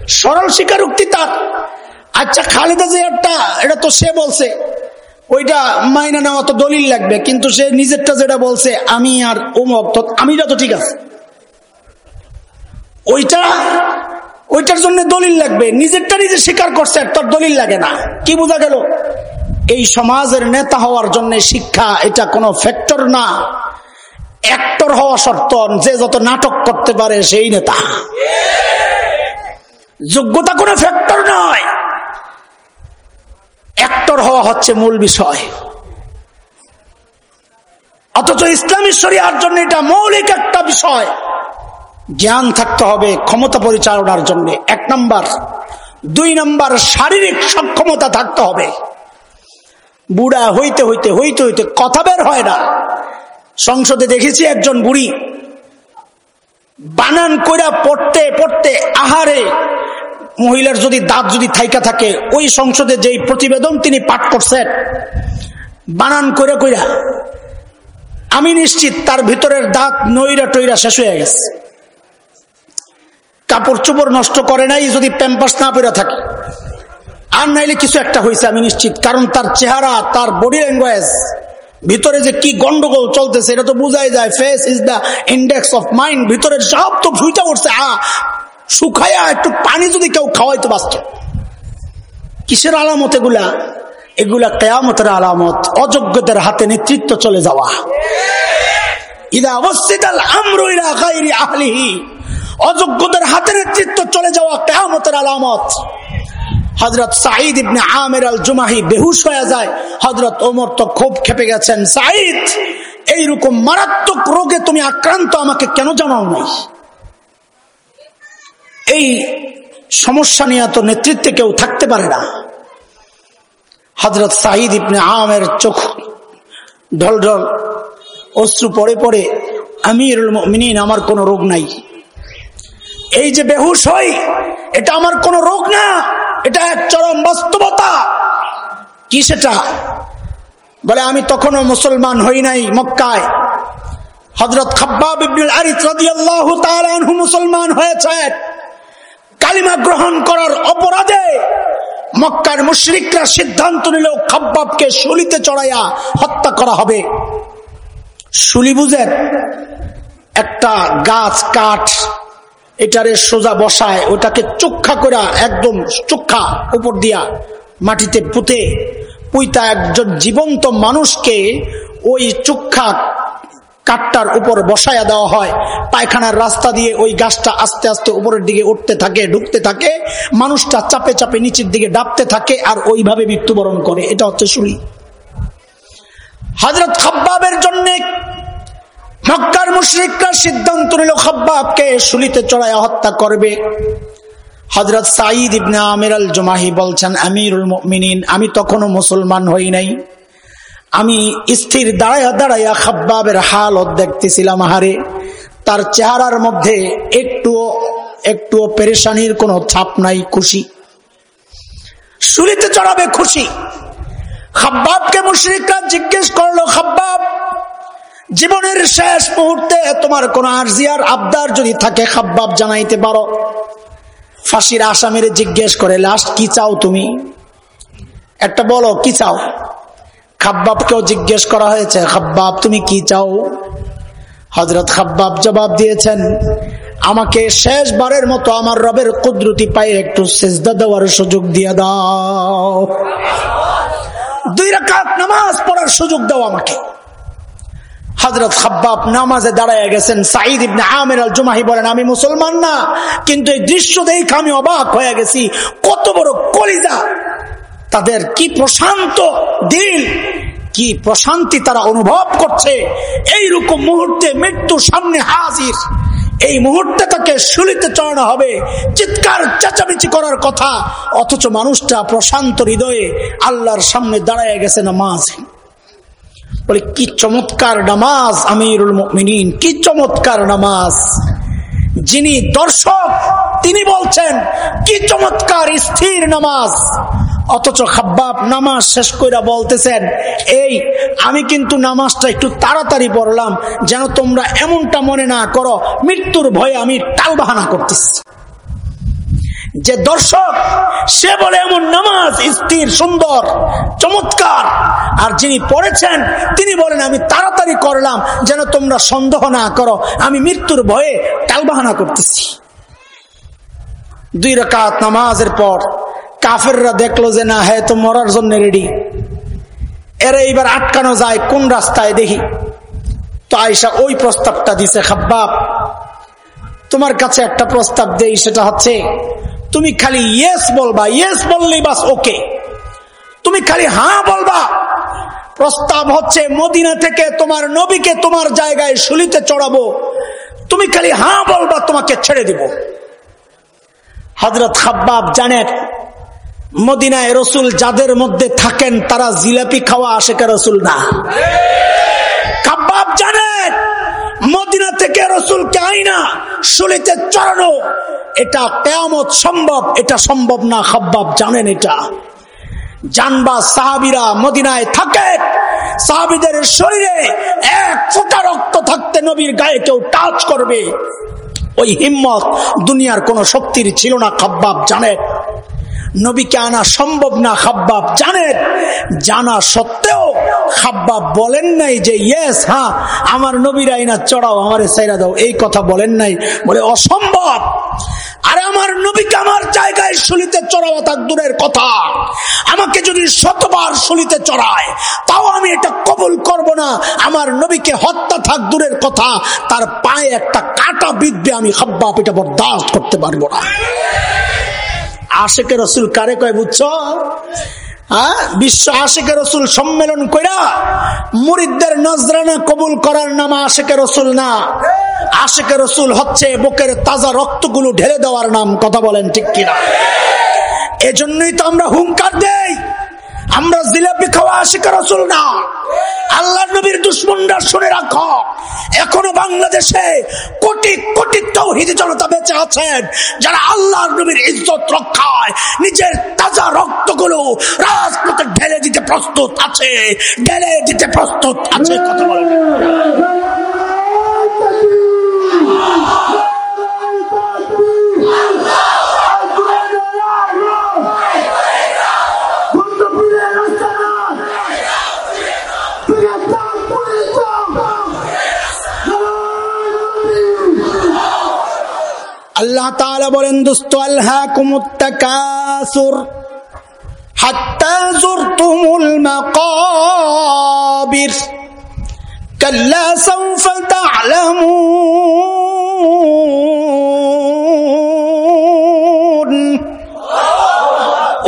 সরল স্বীকারোক্তি তার। আচ্ছা খালেদা জিয়ারটা, এটা তো সে বলছে। ওইটা মাইনা নেওয়া তো দলিল লাগবে, কিন্তু সে নিজেরটা যেটা বলছে, আমি আর উমক তো আমিটা তো ঠিক আছে। ওইটা, ওইটার জন্য দলিল লাগবে। নিজেরটা নিজে স্বীকার করছে তার দলিল লাগে না। কি বোঝা গেল? এই সমাজের নেতা হওয়ার জন্য শিক্ষা, এটা কোনো ফ্যাক্টর না। অ্যাক্টর হওয়া শর্ত যে যত নাটক করতে পারে সেই নেতা। যোগ্যতা কোনো ফ্যাক্টর নয়। অ্যাক্টর হওয়া হচ্ছে মূল বিষয়। অথচ ইসলামী শরিয়ার জন্য এটা মৌলিক একটা বিষয়। জ্ঞান থাকতে হবে ক্ষমতা পরিচালনার জন্য। এক নম্বর। দুই নম্বর, শারীরিক সক্ষমতা থাকতে হবে। বুড়া হইতে হইতে হইতে হইতে কথা বের হয় না। সংসদে দেখেছি একজন বুড়ি বানান কইরা পড়তে পড়তে আহারে মহিলার যদি দাঁত যদি থাইকা থাকে, ওই সংসদে যেই প্রতিবেদন তিনি পাঠ করছেন, বানান কইরা কইরা, আমি নিশ্চিত তার ভিতরের দাঁত নইরা টইরা শেষ হয়ে গেছে। কাপড় চোপড় নষ্ট করে নাই, যদি প্যাম্পাস না পড়ে থাকে। আর নাইলে কিছু একটা হয়েছে আমি নিশ্চিত, কারণ তার চেহারা, তার বডি ল্যাঙ্গুয়েজ ভিতরে যে কি গন্ডগোল চলতেছে, এটা তো বুঝাই যায় face is the index of mind ভিতরে সব তো ফুইটা উঠছে আ শুকাইয়া একটু পানি যদি কেউ খাওয়াইতে বাঁচত। কিসের আলামত এগুলা? এগুলা কেয়ামতের আলামত, অযোগ্যদের হাতে নেতৃত্ব চলে যাওয়া। ইদা অযোগ্যদের হাতে নেতৃত্ব চলে যাওয়া কেয়ামতের আলামত। হজরত সাঈদ ইবনে আমের আল জুমাহি বেহুশ হয়ে যায়। হজরত ওমর তো খুব খেপে গেছেন, সাঈদ, এইরকম মারাত্মক রোগে তুমি আক্রান্ত, আমাকে কেন জানাও নাই এই সমস্যা নিয়ে তো নেতৃত্বে কেউ থাকতে পারে না। হজরত সাঈদ ইবনে আমের চোখ ঢল ঢল, অশ্রু পড়ে পড়ে, আমিরুল মিনিন আমার কোনো রোগ নাই। এই যে বেহুশ হই, এটা আমার কোনো রোগ না। এটা এক চরম বাস্তবতা। কি সেটা? বলে, আমি তখনও মুসলমান হই নাই মক্কায়। হজরত খাব্বাব ইবনুল আরিস রাদিয়াল্লাহু তাআলা মুসলমান হয়েছে। কালিমা গ্রহণ করার অপরাধে মক্কার মুশরিকরা সিদ্ধান্ত নিল, খাব্বাবকে শুলিতে চড়াইয়া হত্যা করা হবে। শুলি বুঝেন, একটা গাছ, কাঠ এটারে সোজা বসায়, ওটাকে চোখা করা একদম চোখা উপর দিয়া মাটিতে পুঁতে, পুইতা একজন জীবন্ত মানুষকে ওই চোখা কাঠটার উপর বসায়া দেওয়া হয়। পায়খানার রাস্তা দিয়ে ওই গাছটা আস্তে আস্তে উপরের দিকে উঠতে থাকে, ঢুকতে থাকে। মানুষটা চাপে চাপে নিচের দিকে ডাবতে থাকে আর ওইভাবে মৃত্যুবরণ করে। এটা হচ্ছে শুলি হজরত খাব্বাবের জন্য মক্কার মুশ্রিকরা সিদ্ধান্ত নিল, খাব্বাবকে শুলিতে চড়াইয়া হত্যা করবে। হজরত সাঈদ ইবনে আমির আল জমাহি বলছেন, আমিরুল মিনিন আমি তখনও মুসলমান হই নাই। আমি স্থির দাঁড়াইয়া দাঁড়াইয়া খাব্বাবের হালত দেখতেছিলাম হারে তার চেহারার মধ্যে একটুও একটুও পেরেশানির কোনো ছাপ নাই, খুশি। শুলিতে চড়াবে খুশি। খাব্বাবকে মুশরিকরা জিজ্ঞেস করল, খাব্বাব জীবনের শেষ মুহূর্তে তোমার কোন আরজিয়ার আবদার যদি থাকে, খাব্বাব জানাইতে পারো। ফাঁসির আসামের জিজ্ঞেস করে লাস্ট কি চাও তুমি? একটা বলো, কি চাও? খাব্বাবকেও জিজ্ঞেস করা হয়েছে, খাব্বাব, তুমি কি চাও? হজরত খাব্বাব জবাব দিয়েছেন, আমাকে শেষবারের মতো আমার রবের কুদরতি পায়ে একটু সেজদা দেওয়ার সুযোগ দিয়ে দাও। দুই রাকাত নামাজ পড়ার সুযোগ দাও আমাকে। হজরত খাব্বাব নামাজে দাঁড়ায় গেছেন। সাইদ ইবনে আমির আল জুমাহি বলেন, আমি মুসলমান না, কিন্তু এই দৃশ্য দেখে আমি অবাক হয়ে গেছি। কত বড় কলিজা। তাদের কি প্রশান্ত দিল, কি প্রশান্তি তারা অনুভব করছে। এই রকম মুহূর্তে মৃত্যু সামনে হাজির। এই মুহূর্তে তাকে শুলিতে চড়ানো হবে। চিৎকার, চেঁচামেচি করার কথা। অথচ মানুষটা প্রশান্ত হৃদয়ে আল্লাহর সামনে দাঁড়ায় গেছে না নামাজ। বলে, কি চমৎকার নামাজ, আমিরুল মিনীন কি চমৎকার নামাজ। যিনি দর্শক, তিনি বলছেন, কি চমৎকার, স্থির নামাজ। অথচ খাব্বাব নামাজ শেষ করে বলতেছেন, এই, আমি কিন্তু নামাজটা একটু তাড়াতাড়ি পড়লাম, যেন তোমরা এমনটা মনে না করো, মৃত্যুর ভয়ে আমি টালবাহানা করতেছি। যে দর্শক, সে বলে এমন নামাজ স্থির, সুন্দর, চমৎকার। আর যিনি পড়েছেন, তিনি বলেন, আমি তাড়াতাড়ি করলাম, যেন তোমরা সন্দেহ না করো। আমি মৃত্যুর ভয়ে টালবাহানা করতেছি। দুই রাকাত নামাজের পর কাফেররা দেখল যে, না হ্যাঁ তো মরার জন্য রেডি এরা এইবার আটকানো যায়, কোন রাস্তায় দেখি? তো আয়সা ওই প্রস্তাবটা দিছে, খাব্বাব, তোমার কাছে একটা প্রস্তাব দেই, সেটা হচ্ছে তুমি খালি ইয়েস বলবা ইয়েস বললেই বাস ওকে তুমি খালি হ্যাঁ বলবা। প্রস্তাব হচ্ছে, মদিনা থেকে তোমার নবীকে তোমার জায়গায় শুলিতে চড়াবো। তুমি খালি হ্যাঁ বলবা, তোমাকে ছেড়ে দিব। হজরত খাব্বাব জানেন, মদিনায় রসুল যাদের মধ্যে থাকেন, তারা জিলাপি খাওয়া আশেকা রসুল না। কাবাব জানেন, মদিনা থেকে রসুল রসুলকে আইনা। শুলিতে চড়ানো এটা কেয়ামত সম্ভব, এটা সম্ভব না, খাব্বাব, জানেন এটা। জানবা সাহাবিরা মদিনায় থাকে, সাহাবিদের শরীরে এক ফোটা রক্ত থাকতে নবীর গায়ে কেউ টাচ করবে। ওই হিম্মত দুনিয়ার কোন শক্তির ছিল না, খাব্বাব, জানেন। নবীকে আনা সম্ভব না খাব্বাব জানেন জানা সত্ত্বেও খাব্বাব বলেন নাই যে ইয়েস হ্যাঁ আমার নবীর আইনা চড়াও, আমার সাইরা দাও। এই কথা বলেন নাই। বলে, অসম্ভব। আর আমার নবীকে আমার জায়গায় শুলিতে চড়াওয়া তার দূরের কথা। আমাকে যদি শতবার শুলিতে চড়ায়, তাও আমি এটা কবুল করব না। আমার নবীকে হত্যা থাক দূরের কথা। তার পায়ে একটা কাটা বিদ্যে আমি খাব্বাব, এটা বরদাস্ত করতে পারব না। আশেকে রসুল কারে কয় বুঝছ? বিশ্ব আশেকে রসুল সম্মেলন কইরা মুরিদদের নজরানা কবুল করার নাম আশেকে রসুল না। আশেকে রসুল হচ্ছে বুকের তাজা রক্তগুলো ঢেলে দেওয়ার নাম, কথা বলেন ঠিক কিনা? এজন্যই তো আমরা হুঙ্কার দেই। আমরা জিলাপি খাওয়া আশিকা রসুল না। আল্লাহ নবীর দুশ্মনরা শুনে রাখ, এখনও বাংলাদেশে কোটি কোটি তৌহিদ জনতা বেঁচে আছেন, যারা আল্লাহ নবীর ইজ্জত রক্ষায় নিজের তাজা রক্তগুলো রাজপথে ঢেলে দিতে প্রস্তুত আছে, ঢেলে দিতে প্রস্তুত আছে, কথা বলেন। আল্লাহ তাআলা বলেন দোস্ত আল্লাহ কুমুত্তাকাসুর হাত্তা জুরতুমুল মাকাবির কাল্লা সাউফা তা'লামুন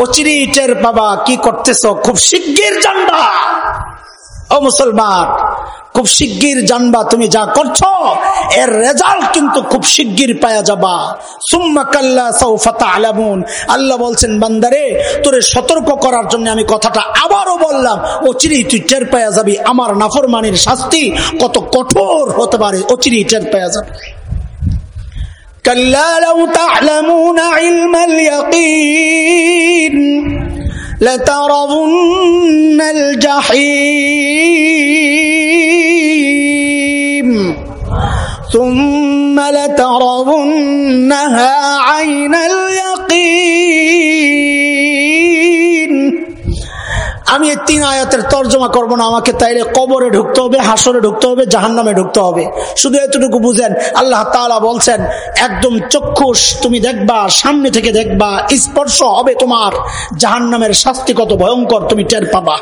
অচিরিটের বাবা কি করতেছ খুব শিগগির জানবা ও মুসলমান খুব শিগগির জানবা তুমি যা করছো এর রেজাল্ট কিন্তু খুব শিগগির পাওয়া যাবা সুম্মা কাল্লা সৌফাতা আলামুন আল্লাহ বলছেন বান্দারে তোরে সতর্ক করার জন্য আমি কথাটা আবারও বললাম অচিরেই তুই টের পাওয়া যাবি আমার নাফরমানির শাস্তি কত কঠোর হতে পারে অচিরেই টের পাওয়া যাবে كلا لو تعلمون علم اليقين لترضن الجحيم ثم لترضنها عين اليقين আমি এই তিন আয়াতের তর্জমা করব না আমাকে তাইলে কবরে ঢুকতে হবে হাসরে ঢুকতে হবে জাহান নামে ঢুকতে হবে শুধু এতটুকু বুঝেন আল্লাহ তালা বলছেন একদম চক্ষুষ তুমি দেখবা সামনে থেকে দেখবা স্পর্শ হবে তোমার জাহান নামের শাস্তি কত ভয়ঙ্কর তুমি টের পাবা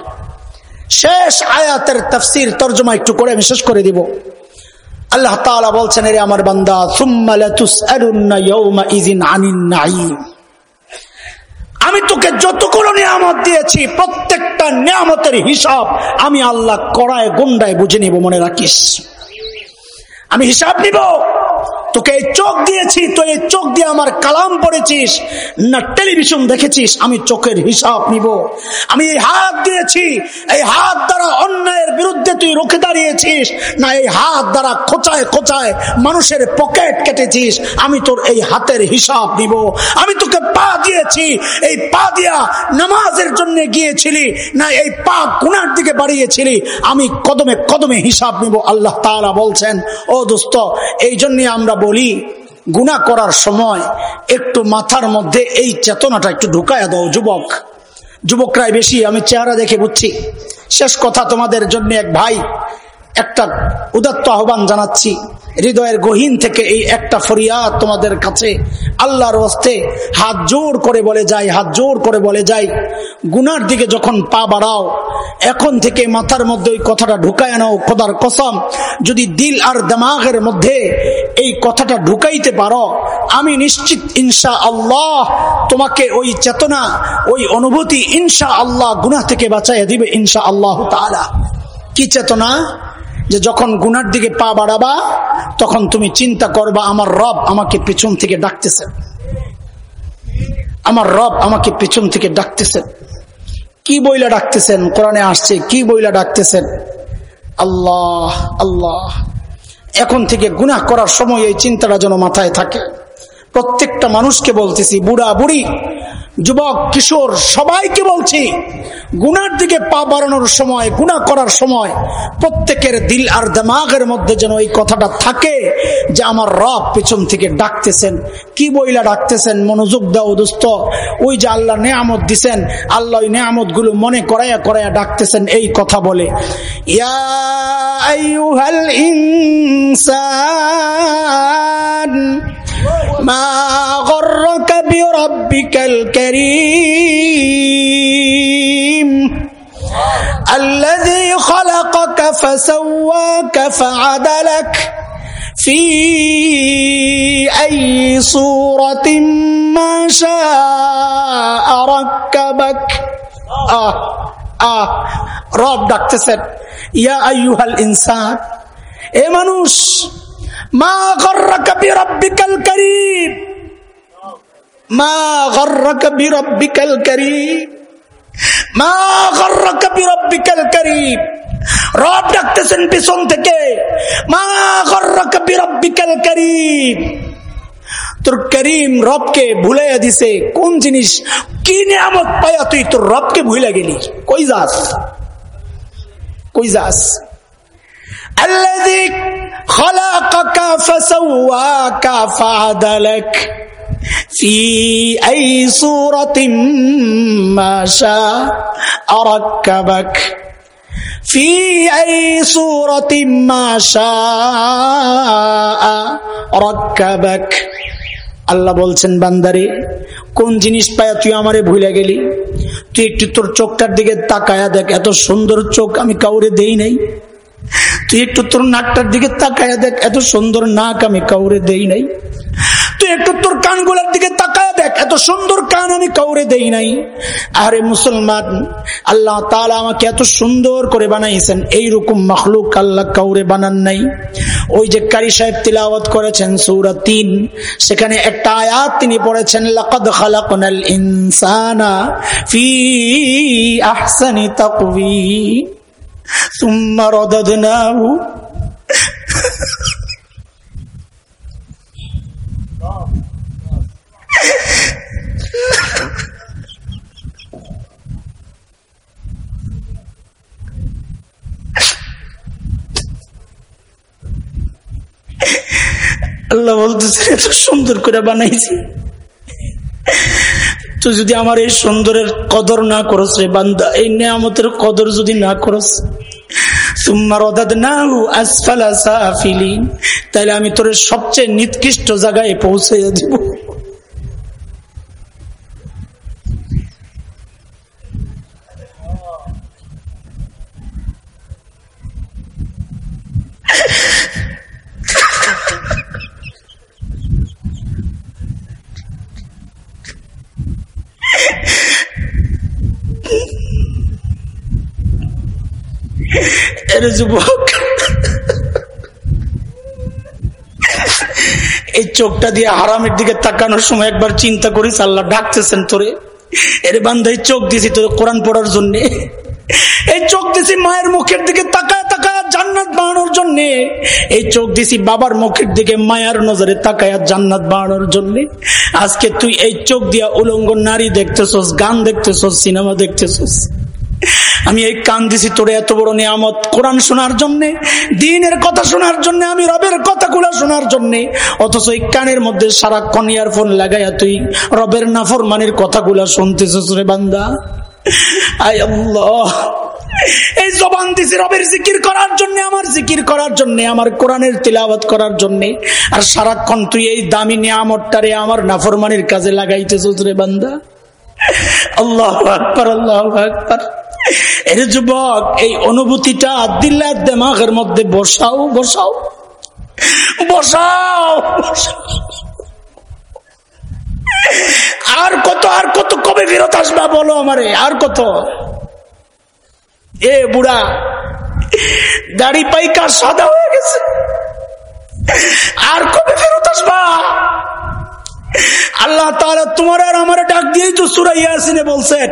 শেষ আয়াতের তফসির তর্জমা একটু করে আমি শেষ করে দিব আল্লাহ তালা বলছেন, এরে আমার বান্দা আমি তোকে যতগুলো নিয়ামত দিয়েছি, প্রত্যেকটা নিয়ামতের হিসাব আমি আল্লাহ কড়ায়, গুন্ডায় বুঝে নিব, মনে রাখিস। আমি হিসাব নিব। তোকে এই চোখ দিয়েছি তো এই চোখ দিয়ে আমার কালাম পড়েছিস, না টেলিভিশন দেখেছিস, আমি চোখের হিসাব নিব। আমি এই হাত দিয়েছি, এই হাত দ্বারা অন্যায়ের বিরুদ্ধে তুই রুখে দাঁড়িয়েছিস, না এই হাত দ্বারা খোঁচায় খোঁচায় মানুষের পকেট কেটেছিস, আমি তোর এই হাতের হিসাব নিব। আমি তোকে পা দিয়েছি, এই পা দিয়া নামাজের জন্য গিয়েছিলি, না এই পা গুনার দিকে বাড়িয়েছিলি, আমি কদমে কদমে হিসাব নিব, আল্লাহ তারা বলছেন, ও দোস্ত এই জন্যে আমরা বলি গুণা করার সময় একটু মাথার মধ্যে এই চেতনাটা একটু ঢুকায় দাও, যুবক। যুবকরাই বেশি, আমি চেহারা দেখে বুঝছি। শেষ কথা তোমাদের জন্য এক ভাই একটা উদাত্ত আহ্বান জানাচ্ছি। হৃদয়ের গহীন থেকে এই একটা ফরিয়াদ তোমাদের কাছে আল্লাহর হস্তে হাত জোর করে বলে যাই, হাত জোর করে বলে যাই। গুনার দিকে যখন পা বাড়াও, এখন থেকে মাথার মধ্যে ওই কথাটা ঢুকায় নাও, খোদার কসম। যদি দিল আর দামাগের মধ্যে এই কথাটা ঢুকাইতে পারো, আমি নিশ্চিত ইনশা আল্লাহ তোমাকে ওই চেতনা, ওই অনুভূতি ইনশা আল্লাহ গুনা থেকে বাঁচাইয়া দিবে ইনশা আল্লাহ তালা কি চেতনা? যে যখন গুনার দিকে পা বাড়াবা, তখন তুমি চিন্তা করবা, আমার রব আমাকে পিছন থেকে ডাকতেছে। আমার রব আমাকে পেছন থেকে ডাকতেছেন কি বইলা ডাকতেছেন? কোরআনে আসছে, কি বইলা ডাকতেছেন? আল্লাহ আল্লাহ। এখন থেকে গুনাহ করার সময় এই চিন্তাটা যেন মাথায় থাকে। প্রত্যেকটা মানুষকে বলতেছি, বুড়া বুড়ি যুবক, কিশোর, সবাইকে বলছি, গুনার দিকে পা বাড়ানোর সময় গুণা করার সময় প্রত্যেকের দিল আর দেমাগের মধ্যে যেন এই কথাটা থাকে যে আমার রব পেছন থেকে ডাকতেছেন। কি বইলা ডাকতেছেন? মনোযোগ দাও দোস্ত। ওই যে আল্লাহ নেয়ামত দিছেন, আল্লাহ নেয়ামতগুলো মনে করাইয়া করাইয়া ডাকতেছেন, এই কথা বলে। ইয়া ما غرك بربك الكريم الذي خلقك فسواك فعدلك في أي صورة ما شاء ركبك آه آه রব ডাকতেছেন ইয়া আইয়ুহাল ইনসান এ মানুষ মা মা মা পিছন থেকে। মা তোর করিম রবকে ভুলাইয়া দিছে। কোন জিনিস? কি নিয়ামত পাই তুই তোর রবকে ভুলে গেলি? কই যাস? কই যাস? আল্লা فسواك فعدلك في أي صورة ما شاء أركبك في أي صورة ما شاء ركبك আল্লাহ বলছেন বান্দারে কোন জিনিস পায়া তুই আমারে ভুলে গেলি তুই একটু তোর চোখটার দিকে তাকায়া দেখ এত সুন্দর চোখ আমি কাউরে দেই নাই তুই একটু তোর নাকটার দিকে তাকায় দেখ, এত সুন্দর নাক আমি কাউরে দেই নাই। তুই একটু তোর কানগুলার দিকে তাকায় দেখ, এত সুন্দর কান আমি কাউরে দেই নাই। আরে মুসলমান, আল্লাহ তালা আমাকে এত সুন্দর করে বানাইছেন, এইরকম মখলুক আল্লাহ কাউরে বানান নাই। ওই যে কারি সাহেব তিলাওয়াত করেছেন সৌরা তিন, সেখানে একটা আয়াত তিনি পড়েছেন, লাকাদ খালাকনাল ইনসানা ফি আহসানি তাকওয়িম। ثم رددناه আল্লাহ বলতেছে এত সুন্দর করে বানাইছি তো যদি আমার এই সুন্দরের কদর না করস রে বান্দা, এই নিয়ামতের কদর যদি না করস তাহলে আমি তোর সবচেয়ে নিকৃষ্ট জায়গায় পৌঁছে দিব। এর যুবক। এই চোখটা দিয়ে হারামের দিকে তাকানোর সময় একবার চিন্তা করিস, আল্লাহ ডাকতেছেন তোরে। এর বান্ধাই চোখ দিছি তোর কোরআন পড়ার জন্য। এই চোখ দিছি মায়ের মুখের দিকে তাকায় তাকায় জান্নাত বানানোর জন্য। এই চোখ দিছি বাবার মুখের দিকে মায়ার নজরে তাকায় জান্নাত বানানোর জন্য। আজকে তুই এই চোখ দিয়া উলঙ্গ নারী দেখতেছস, গান দেখতেছস, সিনেমা দেখতেছস। আমি এই কান দিছি তোরে এত বড় নিয়ামত কোরআন শোনার জন্যে, দিনের কথা শোনার জন্য, আমি রবের কথাগুলো শোনার জন্যে, অথচ এই কানের মধ্যে সারাক্ষণ ইয়ারফোন লাগাইয়া তুই রবের নাফর মানের কথাগুলা শুনতেছিস রে বান্দা। আয় আল্লাহ। এই জবান দিছি রবের জিকির করার জন্য, আমার জিকির করার জন্য, আমার কোরআনের তিলাবত করার জন্য, আর সারাক্ষণ তুই এই দামি নিয়ামতটারে আমার নাফরমানির কাজে লাগাইতেছ রে বান্দা। আল্লাহ আকবর আল্লাহ আকবর। এর যুবক, এই অনুভূতিটা দিল্লার দেমাগের মধ্যে বসাও বসাও বসাও আর কত আর কত কবে ফেরত আসবা বলো আমারে, আর কত? এ বুড়া, দাড়ি পাইকা সাদা হয়ে গেছে। আর কবে ফেরত আসবা? আল্লাহ তাআলা তোমার আর আমার ডাক দিয়েই তো সূরা ইয়াসিনে বলছেন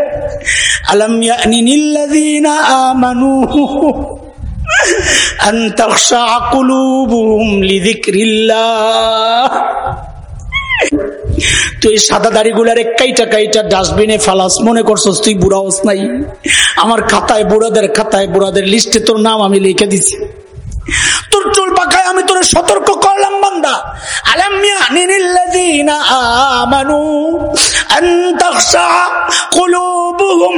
আলাম তুই সাদা কাইটা ডাস্টবিনে মনে তুই নাই? আমার খাতায় বুড়াদের খাতায় বুড়াদের লিস্টে তোর নাম আমি লিখে দিছি। তোর চুল পাকায় আমি তোর সতর্ক করলাম, বান্দা। আলামিয়া নিনিল্লাযীনা আমানু আন তাখশা কুলুবুহুম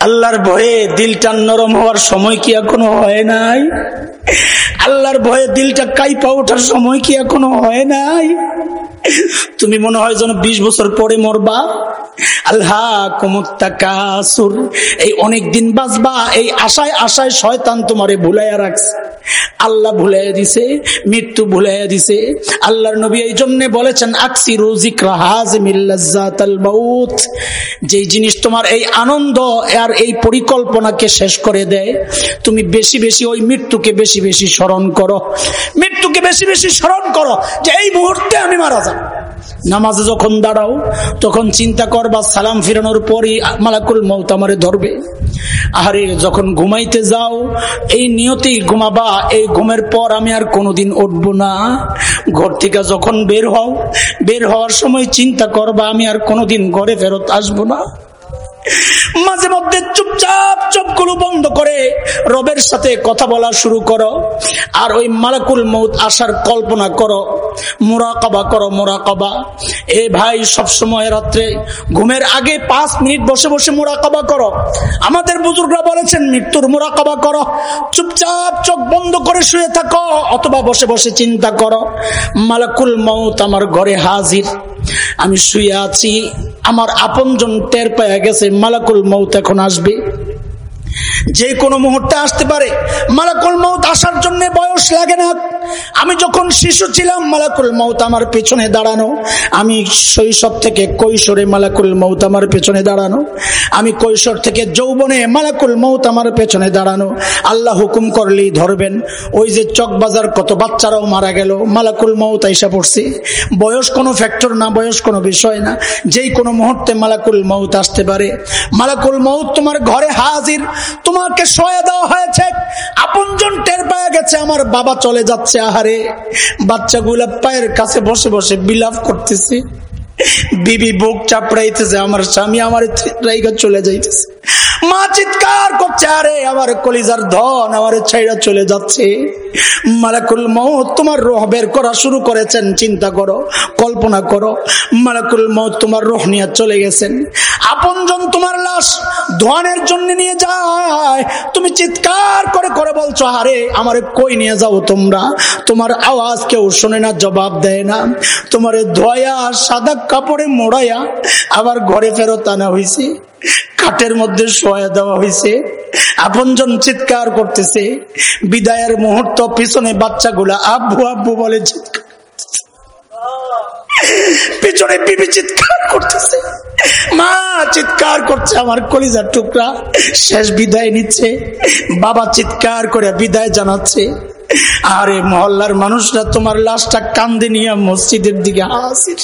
আল্লাহর ভয়ে দিলটা নরম হওয়ার সময় কি এখনও হয় নাই? আল্লাহর ভয়ে দিলটা কাইপা ওঠার সময় কি এখনও হয় নাই? তুমি মনে হয় যেন বিশ বছর পরে মরবা? আল্লাহ এই অনেক দিন এই আশায় আশায় শয়তান তোমারে ভুলাইয়া রাখছে। আল্লাহ দিছে, মৃত্যু ভুলাইয়া দিছে। আল্লাহর নবী এই জন্য বলেছেন আকসি রুজিক যে জিনিস তোমার এই আনন্দ আর এই পরিকল্পনাকে শেষ করে দেয়, তুমি বেশি বেশি ওই মৃত্যুকে বেশি বেশি স্মরণ করো। মৃত্যুকে বেশি বেশি স্মরণ করো যে এই মুহূর্তে আমি মারা যাব। নামাজে যখন দাঁড়াও, তখন চিন্তা করবা সালাম ফিরানোর পরই মালাকুল মৌত আমারে ধরবে। আরে যখন ঘুমাইতে যাও, এই নিয়তেই ঘুমাবা, এই ঘুমের পর আমি আর কোনোদিন উঠবো না। ঘর থেকে যখন বের হও, বের হওয়ার সময় চিন্তা করবা, আমি আর কোনোদিন ঘরে ফেরত আসব না। মাঝে মধ্যে চুপচাপ চোখগুলো বন্ধ করে রবের সাথে কথা বলা শুরু করো। আর ওই মালাকুল মৌত আসার কল্পনা করো। মোরাকাবা করো, মোরাকাবা। এ ভাই সব সময় রাত্রে ঘুমের আগে পাঁচ মিনিট বসে বসে মোরাকাবা করো। আমাদের বুজুর্গরা বলেছেন, মৃত্যুর মোরাকাবা করো। চুপচাপ চোখ বন্ধ করে শুয়ে থাকো, অথবা বসে বসে চিন্তা করো। মালাকুল মৌত আমার ঘরে হাজির। আমি শুয়ে আছি। আমার আপনজন টের পায়া গেছে, মালাকুল মৌত এখন আসবে। যে কোনো মুহূর্তে আসতে পারে। মালাকুল মৌত আসার জন্য বয়স লাগে না। আমি যখন শিশু ছিলাম, মালাকুল মৌত আমার পেছনে দাঁড়ানো। আমি শৈশব থেকে কৈশোরে মালাকুল মৌত আমার পেছনে দাঁড়ানো। আমি কৈশোর থেকে যৌবনে মালাকুল মৌত আমার পেছনে দাঁড়ানো। আল্লাহ হুকুম করলেই ধরবেন। ওই যে চকবাজার, কত বাচ্চারাও মারা গেল। মালাকুল মৌত আইসা পড়ছে। বয়স কোনো ফ্যাক্টর না, বয়স কোনো বিষয় না। যেই কোনো মুহূর্তে মালাকুল মৌত আসতে পারে। মালাকুল মৌত তোমার ঘরে হাজির। তোমাকে সয়া দেওয়া হয়েছে। আপনজন টের পাওয়া গেছে, আমার বাবা চলে যাচ্ছে। আহারে, বাচ্চাগুলা পায়ের কাছে বসে বসে বিলাপ করতেছে। বিবি বুক চাপড়াইতেছে, আমার স্বামী আমার চলে যাইতেছে। মা চিৎকার করছে, আরে আমার কলিজার ধন আমার ছাইরা চলে যাচ্ছে। মালাকুল মৌত তোমার রোহ বের করা শুরু করেছেন, চিন্তা করো, কল্পনা করো। মালাকুল মৌত তোমার রোহ নিয়ে চলে গেছেন। আপনজন তোমার লাশ ধোয়ানের জন্য নিয়ে যায়। তুমি চিৎকার করে করে বলছো, আরে আমারে কই নিয়ে যাও তোমরা? তোমার আওয়াজ কেউ শোনে না, জবাব দেয় না। তোমার ধোয়া, সাদা কাপড়ে মোড়াইয়া আবার ঘরে ফেরত আনা হয়েছে খাটের মধ্যে শোয়া দেওয়া হয়েছে আপনজন চিৎকার করতেছে। বিদায়ের মুহূর্ত পিছনে বাচ্চাগুলা আব্বু আব্বু বলে চিৎকার পিছনে বিবি চিৎকার করতেছে। মা চিৎকার করছে আমার কলিজার টুকরা। শেষ বিদায় নিচ্ছে। বাবা চিৎকার করে বিদায় জানাচ্ছে। আরে মহল্লার মানুষরা তোমার লাশটা কান্দে নিয়ে মসজিদের দিকে হাসির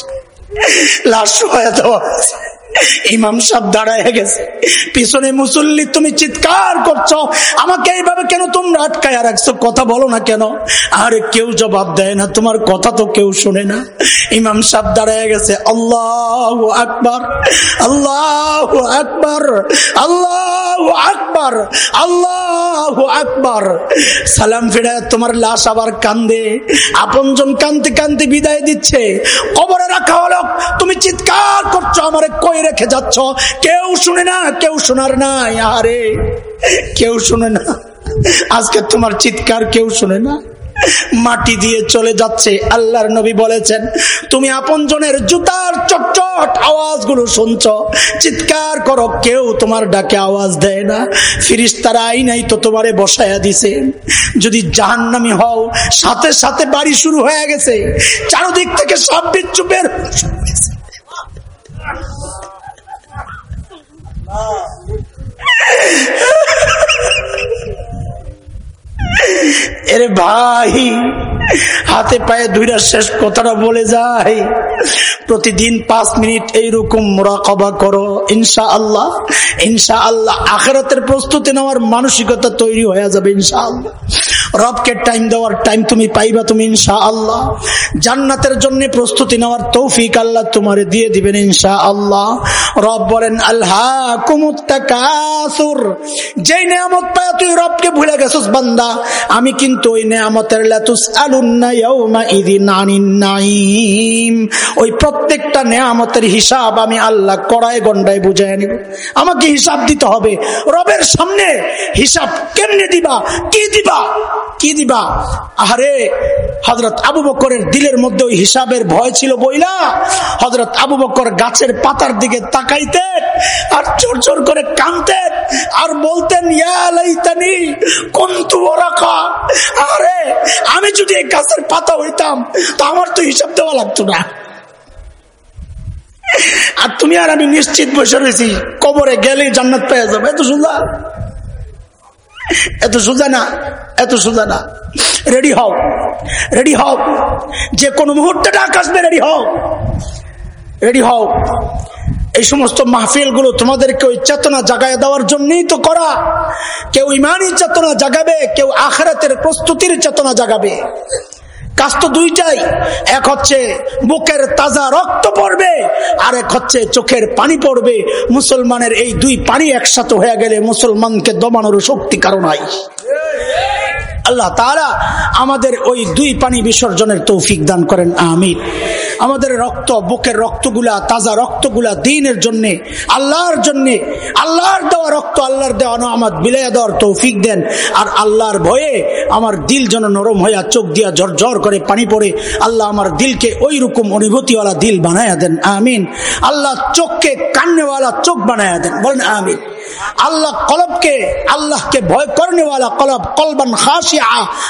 ইমাম সাহেব দাঁড়ায় গেছে। পিছনে মুসল্লি, তুমি চিৎকার করছ। আমাকে এইভাবে কেন তোমরা আটকায় রাখছো? কথা বলো না কেন? আরে কেউ জবাব দেয় না। তোমার কথা তো কেউ শুনে না। ইমাম সাহেব দাঁড়ায় গেছে। আল্লাহ আকবার আল্লাহ আকবার, আল্লাহ আকবার, আল্লাহ আকবার। সালাম ফিরায় তোমার লাশ আবার কান্দে, আপনজন কান্দতে কান্দতে বিদায় দিচ্ছে। কবরে রাখা হলো, তুমি চিৎকার করছ, আমার কই রেখে যাচ্ছ? কেউ শুনে না, কেউ শোনার না আরে, কেউ শুনে না। আজকে তোমার চিৎকার কেউ শুনে না। মাটি দিয়ে চলে যাচ্ছে। আল্লাহর নবী বলেছেন, তুমি আপন জনের জুতার চটচট আওয়াজগুলো শুনছ। চিৎকার করো, কেউ তোমার ডাকে আওয়াজ দেয় না। ফিরিস তারা আই নাই তো তোমারে বসায়া দিছে। যদি জাহান্নামি হও, সাথে সাথে বাড়ি শুরু হয়ে গেছে। চারদিক থেকে সব বিচ্ছু বের এরে ভাই হাতে পায়ে দুইটা শেষ কথাটা বলে যায়। প্রতিদিন পাঁচ মিনিট এইরকম মোরাকবা করো। ইনশা আল্লাহ ইনশা আল্লাহ আখেরাতের প্রস্তুতি নেওয়ার মানসিকতা তৈরি হয়ে যাবে ইনশা আল্লাহ রবকে টাইম দেওয়ার টাইম তুমি পাইবা তুমি ইনশা আল্লাহ জান্নাতের জন্য প্রস্তুতি নেওয়ার তৌফিক আল্লাহ তোমারে দিয়ে দিবেন ইনশা আল্লাহ রব বলেন আল্লাহ কুমুত্তাকাসুর যেই নিয়ামত পায় তুই রবকে ভুলে গেছিস বান্দা, আমি কিন্তু ওই নিয়ামতের লাতুস আলুন্না ওই প্রত্যেকটা নেয়ামতের হিসাব আমি আল্লাহ কড়ায় গন্ডায় বুঝাই নিব। আমাকে হিসাব দিতে হবে। রবের সামনে হিসাব কেমনে দিবা? কি দিবা? কি দিবা। আহারে হজরত আবু বকরের দিলের মধ্যে ওই হিসাবের ভয় ছিল বইলা। হজরত আবু বকর গাছের পাতার দিকে তাকাইতেন আর চোর চোর করে কানতেন আর বলতেন ইয়ালাইতানি কন্তু রাখা আরে আমি যদি এই গাছের পাতা হইতাম, তো আমার তো হিসাব দেওয়া লাগতো না। আর তুমি আর আমি নিশ্চিত বসে রয়েছি, কবরে গেলে জান্নাত পেয়ে যাবে, এত সোজা এত সোজা না, এত সোজা না। রেডি হও রেডি হও। যে কোনো মুহূর্তে ডাক আসবে রেডি হও। রেডি হও। এই সমস্ত মাহফিলগুলো তোমাদেরকে ওই চেতনা জাগায় দেওয়ার জন্যই তো করা। কেউ ইমানই চেতনা জাগাবে, কেউ আখরাতের প্রস্তুতির চেতনা জাগাবে। কাজ তো দুইটাই। এক হচ্ছে বুকের তাজা রক্ত পড়বে, আর এক হচ্ছে চোখের পানি পড়বে। মুসলমানের এই দুই পানি একসাথে হয়ে গেলে মুসলমানকে দমানোর শক্তি কারণ হয় আল্লাহ তারা আমাদের ওই দুই পানি বিসর্জনের তৌফিক দান করেন আমির আমাদের রক্ত, বুকের রক্তগুলা, তাজা রক্তগুলা দিনের জন্য, আল্লাহর জন্য, আল্লাহর দেওয়া রক্ত, আল্লাহর দেওয়া আমার বিলাইয়া দেওয়ার তৌফিক দেন। আর আল্লাহর ভয়ে আমার দিল যেন নরম হইয়া চোখ দিয়া ঝরঝর করে পানি পড়ে, আল্লাহ আমার দিলকে ওই রকম অনুভূতিওয়ালা দিল বানায়া দেন, আমিন। আল্লাহ চোখকে কান্নেওয়ালা চোখ বানায়া দেন, বলেন, আমিন। আল্লাহ কলবকে, আল্লাহকে ভয় করেনেওয়ালা কলব, কলবান খাসিয়া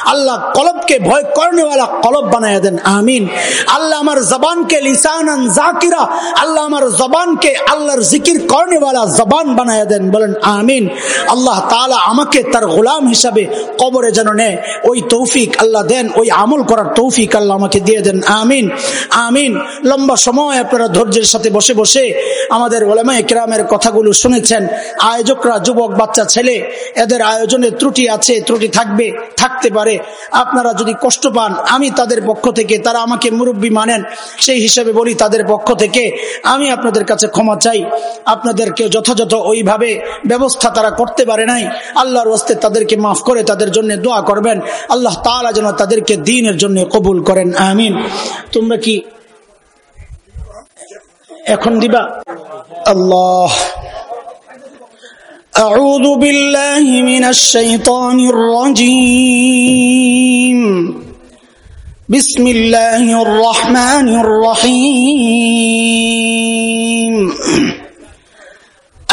আল্লাহ কলবকে ভয় করেনেওয়ালা কলব বানায় দেন, আমিন। আল্লাহ আমার জবানকে লিসানান জাকিরা, আল্লাহ আমার জবানকে আল্লাহর জিকির করেনেওয়ালা জবান বানায় দেন, বলেন, আমিন। আল্লাহ তালা আমাকে তার গোলাম হিসাবে কবরে যেন নেয়, ওই তৌফিক আল্লাহ দেন, ওই আমল করার তৌফিক আল্লাহ আমাকে দিয়ে দেন, আমিন। আমিন। লম্বা সময় আপনারা ধৈর্যের সাথে বসে বসে আমাদের ওলামা একরামের কথাগুলো শুনেছেন। আয়োজকরা, যুবক, বাচ্চা, ছেলে, এদের আয়োজনে ত্রুটি আছে, ত্রুটি থাকবে, থাকতে পারে। আপনারা যদি কষ্ট পান, আমি তাদের পক্ষ থেকে, তারা আমাকে মুরব্বী মানেন, সেই হিসেবে বলি তাদের পক্ষ থেকে, আমি আপনাদের কাছে ক্ষমা চাই। আপনাদেরকে যথাযথ ওইভাবে ব্যবস্থা তারা করতে পারে নাই। আল্লাহর ওস্তে তাদেরকে মাফ করে তাদের জন্য দোয়া করবেন। আল্লাহ তালা যেন তাদেরকে দিনের জন্য কবুল করেন। আমিন। তোমরা কি এখন দিবা? আল্লাহ। أعوذ بالله من الشيطان الرجيم. بسم الله الرحمن الرحيم.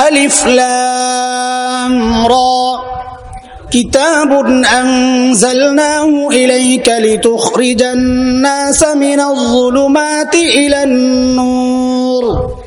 ألف لام را. كتاب أنزلناه إليك لتخرج الناس من الظلمات إلى النور.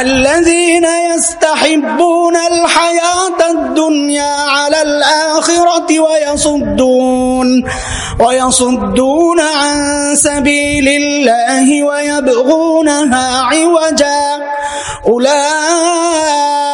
الذين يستحبون الحياة الدنيا على الآخرة ويصدون ويصدون عن سبيل الله ويبغونها عوجا. أولئك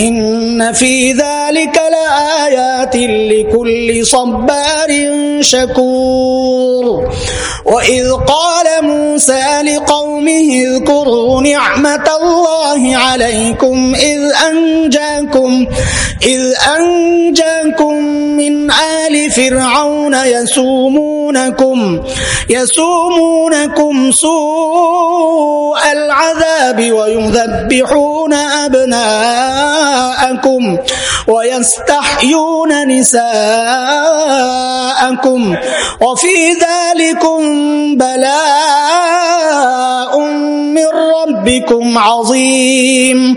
إن في ذلك لآيات لكل صبار شكور. وإذ قال موسى لقومه اذكروا نعمة الله عليكم إذ أنجاكم إذ أنجاكم من آل فرعون يسومونكم يسومونكم سوء العذاب ويذبحون أبناءكم ويستحيون نساءكم وفي ذلكم بلاء من ربكم عظيم.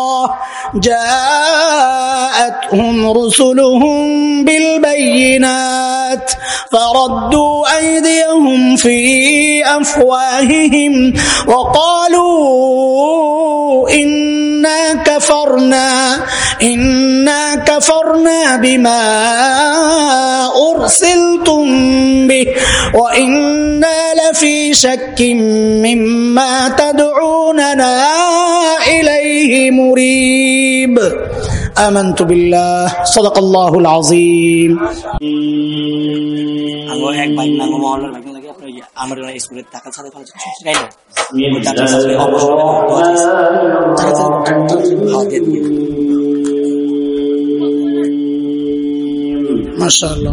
الله جاءتهم رسلهم بالبينات فردوا أيديهم في أفواههم وقالوا إنا كفرنا إنا كفرنا بما أرسلتم به وإنا لفي شك مما تدعوننا إليه قريب آمنت بالله صدق الله العظيم ما شاء الله